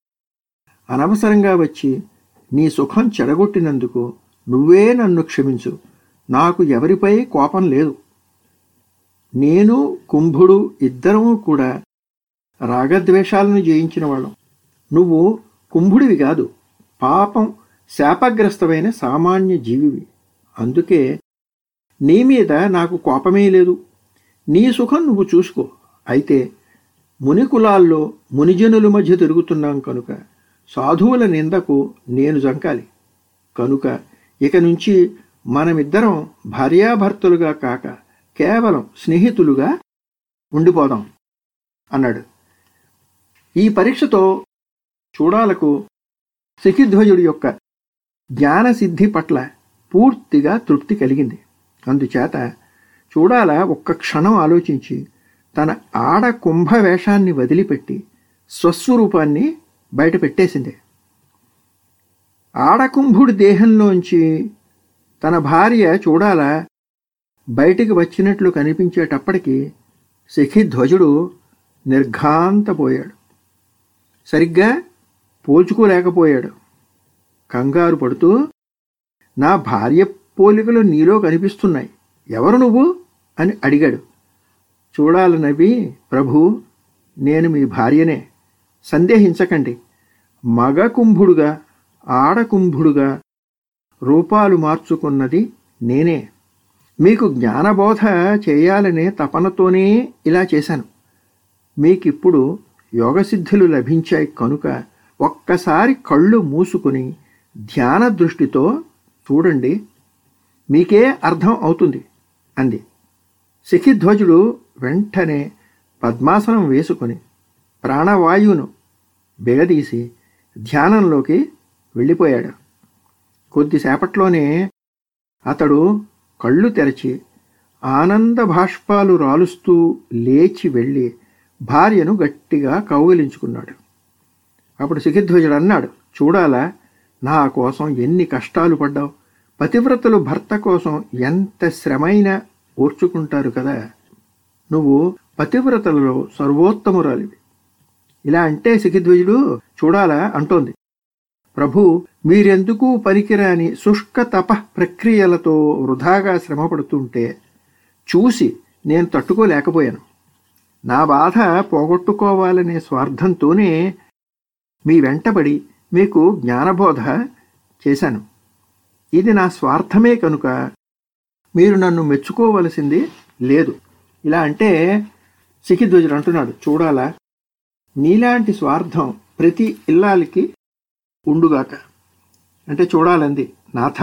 అనవసరంగా వచ్చి నీ సుఖం చెడగొట్టినందుకు నువ్వే నన్ను క్షమించు. నాకు ఎవరిపై కోపం లేదు. నేను కుంభుడు ఇద్దరము కూడా రాగద్వేషాలను జయించిన వాళ్ళం. నువ్వు కుంభుడివి కాదు. పాపం శాపగ్రస్తమైన సామాన్య జీవివి. అందుకే నీ మీద నాకు కోపమే లేదు. నీ సుఖం నువ్వు చూసుకో. అయితే మునికులాల్లో మునిజనుల మధ్య తిరుగుతున్నాం కనుక సాధువుల నిందకు నేను జంకాలి. కనుక ఇక నుంచి మనమిద్దరం భార్యాభర్తలుగా కాక కేవలం స్నేహితులుగా ఉండిపోదాం అన్నాడు. ఈ పరీక్షతో చూడాలకు శిఖిధ్వజుడి యొక్క జ్ఞానసిద్ధి పట్ల పూర్తిగా తృప్తి కలిగింది. అందుచేత చూడాల ఒక్క క్షణం ఆలోచించి తన ఆడ కుంభ వేషాన్ని వదిలిపెట్టి స్వస్వరూపాన్ని బయట పెట్టేసింది. ఆడకుంభుడి దేహంలోంచి తన భార్య చూడాల బయటికి వచ్చినట్లు కనిపించేటప్పటికి శఖిధ్వజుడు నిర్ఘాంతపోయాడు. సరిగ్గా పోల్చుకోలేకపోయాడు. కంగారు పడుతూ నా భార్య పోలికలు నీలో కనిపిస్తున్నాయి. ఎవరు నువ్వు? అని అడిగాడు. చూడాలనవి ప్రభు నేను మీ భార్యనే. సందేహించకండి. మగ కుంభుడుగా ఆడకుంభుడుగా రూపాలు మార్చుకున్నది నేనే. మీకు జ్ఞానబోధ చేయాలనే తపనతోనే ఇలా చేశాను. మీకిప్పుడు యోగసిద్ధులు లభించాయి కనుక ఒక్కసారి కళ్ళు మూసుకుని ధ్యాన దృష్టితో చూడండి. మీకే అర్థం అవుతుంది అంది. శిఖిధ్వజుడు వెంటనే పద్మాసనం వేసుకుని ప్రాణవాయువును బిగదీసి ధ్యానంలోకి వెళ్ళిపోయాడు. కొద్దిసేపట్లోనే అతడు కళ్ళు తెరచి ఆనంద భాష్పాలు రాలుస్తూ లేచి వెళ్ళి భార్యను గట్టిగా కౌగిలించుకున్నాడు. అప్పుడు సిగిధ్వజుడు అన్నాడు చూడాలా నా కోసం ఎన్ని కష్టాలు పడ్డావు. పతివ్రతలు భర్త కోసం ఎంత శ్రమైనా ఓర్చుకుంటారు కదా. నువ్వు పతివ్రతలలో సర్వోత్తమురాలివి. ఇలా అంటే శిఖిధ్వజుడు చూడాలా అంటోంది. ప్రభు మీరెందుకు పనికిరాని శుష్క తప ప్రక్రియలతో వృధాగా శ్రమపడుతుంటే చూసి నేను తట్టుకోలేకపోయాను. నా బాధ పోగొట్టుకోవాలనే స్వార్థంతోనే మీ వెంటబడి మీకు జ్ఞానబోధ చేశాను. ఇది నా స్వార్థమే కనుక మీరు నన్ను మెచ్చుకోవలసింది లేదు. ఇలా అంటే శిఖిధ్వజుడు అంటున్నాడు చూడాలా? నీలాంటి స్వార్థం ప్రతి ఇల్లాలకి ఉండుగాక. అంటే చూడాలంది నాథ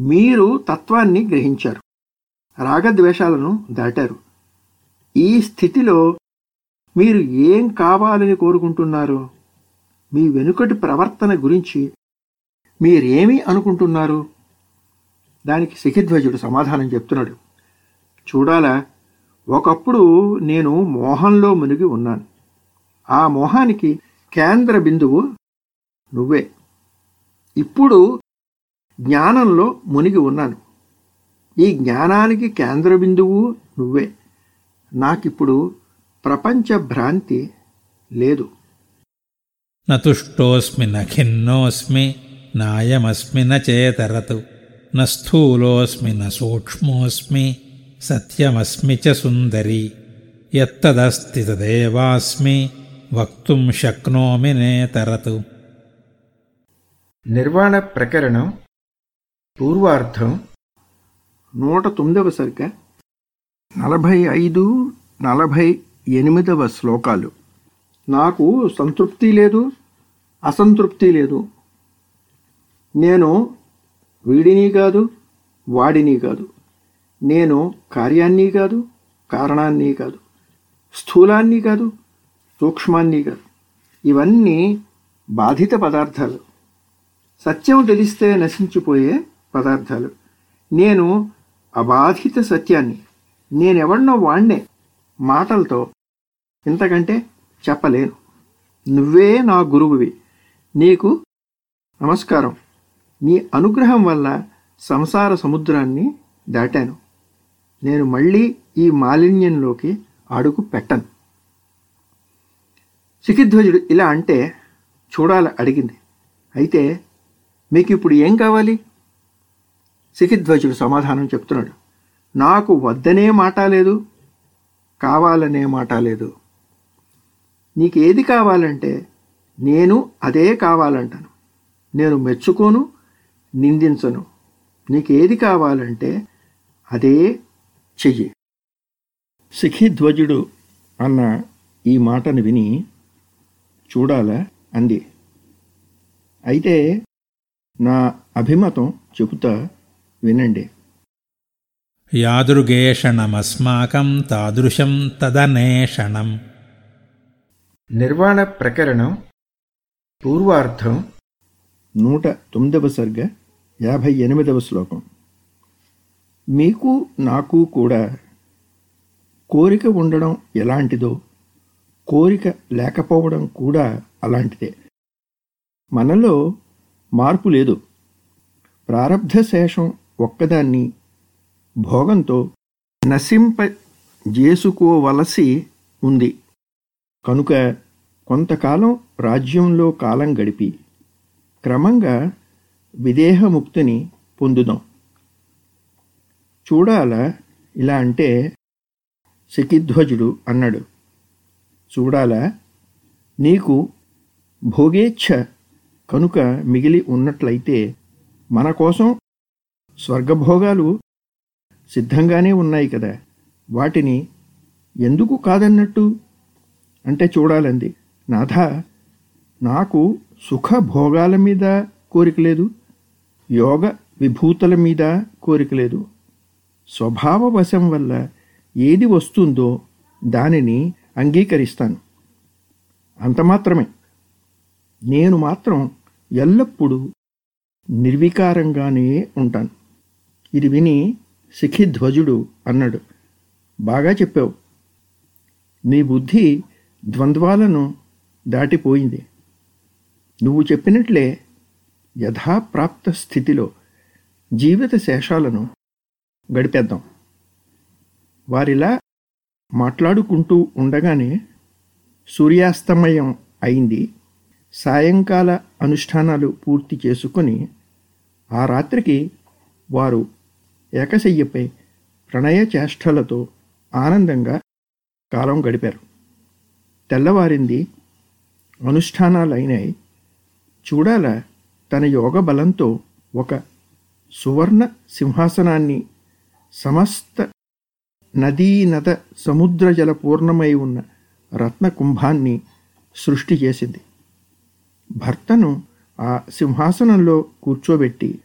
మీరు తత్వాన్ని గ్రహించారు. రాగద్వేషాలను దాటారు. ఈ స్థితిలో మీరు ఏం కావాలని కోరుకుంటున్నారు? మీ వెనుకటి ప్రవర్తన గురించి మీరేమి అనుకుంటున్నారు? దానికి శిఖిధ్వజుడు సమాధానం చెప్తున్నాడు. చూడాలా ఒకప్పుడు నేను మోహంలో మునిగి ఉన్నాను. ఆ మోహానికి కేంద్ర బిందువు నువ్వే. ఇప్పుడు జ్ఞానంలో మునిగి ఉన్నాను. ఈ జ్ఞానానికి కేంద్ర బిందువు నువ్వే. నాకిప్పుడు ప్రపంచ భ్రాంతి లేదు. నతుష్టోస్మి నఖిన్నోస్మి నాయమస్మి నేతరతు నస్థూలోస్మి నూక్ష్మోస్మి సత్యమస్మి చ సుందరి ఎత్తదస్తి తదేవాస్మి వక్తుం శక్నోమి నేతరతు. నిర్వాణ ప్రకరణం పూర్వార్థం నూట తొమ్మిదవ సరిక నలభై ఐదు నలభై ఎనిమిదవ శ్లోకాలు. నాకు సంతృప్తి లేదు అసంతృప్తి లేదు. నేను వీడిని కాదు వాడిని కాదు. నేను కార్యాన్ని కాదు కారణాన్ని కాదు స్థూలాన్ని కాదు సూక్ష్మాన్ని ఇవన్నీ బాధిత పదార్థాలు. సత్యం తెలిస్తే నశించిపోయే పదార్థాలు. నేను అబాధిత సత్యాన్ని నేనెవడినో వాణ్ణే మాటలతో ఇంతకంటే చెప్పలేను. నువ్వే నా గురువువి. నీకు నమస్కారం. నీ అనుగ్రహం వల్ల సంసార సముద్రాన్ని దాటాను. నేను మళ్ళీ ఈ మాలిన్యంలోకి అడుగు పెట్టను. శిఖిధ్వజుడు ఇలా అంటే చూడాల అడిగింది. అయితే మీకు ఇప్పుడు ఏం కావాలి? శిఖిధ్వజుడు సమాధానం చెప్తున్నాడు. నాకు వద్దనే మాట లేదు కావాలనే మాట లేదు. నీకు ఏది కావాలంటే నేను అదే కావాలంటాను. నేను మెచ్చుకోను నిందించను. నీకేది కావాలంటే అదే చెయ్యి. సిఖిధ్వజుడు అన్న ఈ మాటను విని చూడాలా? అంది. అయితే నా అభిమతం చెబుతా వినండి. యాదృగేషణమస్మాకం తాదృశం తదనేషణం నిర్వాణ ప్రకరణం పూర్వార్థం నూట తొమ్మిదవ సర్గ యాభై ఎనిమిదవ శ్లోకం. మీకు నాకు కూడా కోరిక ఉండడం ఎలాంటిదో కోరిక లేకపోవడం కూడా అలాంటిదే. మనలో మార్పు లేదు. ప్రారబ్ధ శేషం ఒక్కదాన్ని భోగంతో నశింప చేసుకోవలసి ఉంది. కనుక కొంతకాలం రాజ్యంలో కాలం గడిపి క్రమంగా విదేహముక్తిని పొందుదాం. చూడాల? ఇలా అంటే శకిధ్వజుడు అన్నాడు. చూడాలా? నీకు భోగేచ్ఛ కనుక మిగిలి ఉన్నట్లయితే మన కోసం స్వర్గభోగాలు సిద్ధంగానే ఉన్నాయి కదా. వాటిని ఎందుకు కాదన్నట్టు? అంటే చూడాలంది. నాథ నాకు సుఖ భోగాల మీద కోరిక లేదు. యోగ విభూతుల మీద కోరిక లేదు. స్వభావవశం వల్ల ఏది వస్తుందో దానిని అంగీకరిస్తాను. అంత మాత్రమే. నేను మాత్రం ఎల్లప్పుడూ నిర్వికారంగానే ఉంటాను. ఇది విని ధ్వజుడు అన్నాడు. బాగా చెప్పావు. నీ బుద్ధి ద్వంద్వాలను దాటిపోయింది. నువ్వు చెప్పినట్లే యథాప్రాప్త స్థితిలో జీవిత శేషాలను గడిపేద్దాం. వారిలా మాట్లాడుకుంటూ ఉండగానే సూర్యాస్తమయం అయింది. సాయంకాల అనుష్ఠానాలు పూర్తి చేసుకొని ఆ రాత్రికి వారు ఏకశయ్యపై ప్రణయ చేష్టలతో ఆనందంగా కాలం గడిపారు. తెల్లవారింది అనుష్ఠానాలైనాయి. చూడాల తన యోగ బలంతో ఒక సువర్ణ సింహాసనాన్ని సమస్త నదీనద సముద్ర జల పూర్ణమై ఉన్న రత్న కుంభాన్ని సృష్టి చేసింది. భర్తను ఆ సింహాసనంలో కూర్చోబెట్టి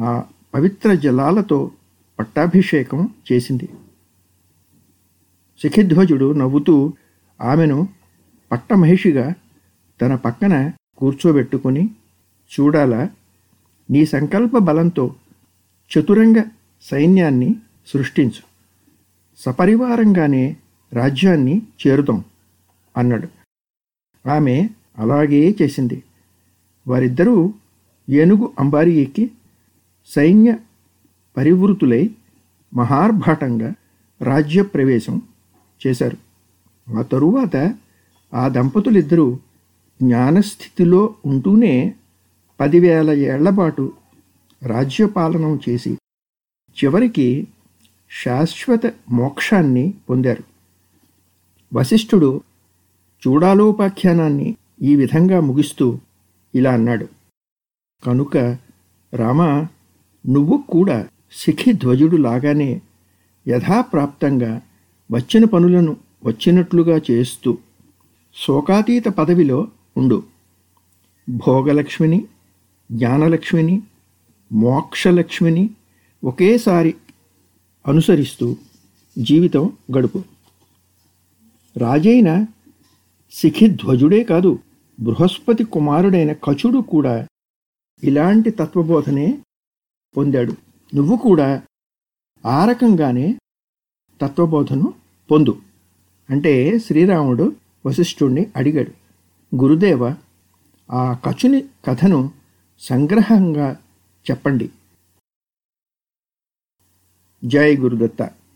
ఆ పవిత్ర జలాలతో పట్టాభిషేకం చేసింది. శిఖిధ్వజుడు నవ్వుతూ ఆమెను పట్టమహిషిగా తన పక్కన కూర్చోబెట్టుకుని చూడాలా నీ సంకల్ప బలంతో చతురంగ సైన్యాన్ని సృష్టించు. సపరివారంగానే రాజ్యాన్ని చేరుతాం అన్నాడు. ఆమె అలాగే చేసింది. వారిద్దరూ ఏనుగు అంబారి ఎక్కి సైన్య పరివృతులై మహార్భాటంగా రాజ్య ప్రవేశం చేశారు. ఆ తరువాత ఆ దంపతులిద్దరూ జ్ఞానస్థితిలో ఉంటూనే పదివేల ఏళ్ళపాటు రాజ్యపాలనం చేసి చివరికి శాశ్వత మోక్షాన్ని పొందారు. వశిష్ఠుడు చూడాలోపాఖ్యానాన్ని ఈ విధంగా ముగిస్తూ ఇలా అన్నాడు. కనుక రామ నువ్వు కూడా శిఖి ధ్వజుడు లాగానే యథాప్రాప్తంగా వచ్చిన పనులను వచ్చినట్లుగా చేస్తూ శోకాతీత పదవిలో ఉండు. భోగలక్ష్మిని జ్ఞానలక్ష్మిని మోక్షలక్ష్మిని ఒకేసారి అనుసరిస్తూ జీవితం గడుపు. రాజైన సిఖిధ్వజుడే కాదు బృహస్పతి కుమారుడైన కచుడు కూడా ఇలాంటి తత్వబోధనే పొందాడు. నువ్వు కూడా ఆ రకంగానే తత్వబోధను పొందు. అంటే శ్రీరాముడు వశిష్ఠుణ్ణి అడిగాడు. గురుదేవ ఆ కచుని కథను సంగ్రహంగా చెప్పండి. జై గురుదత్త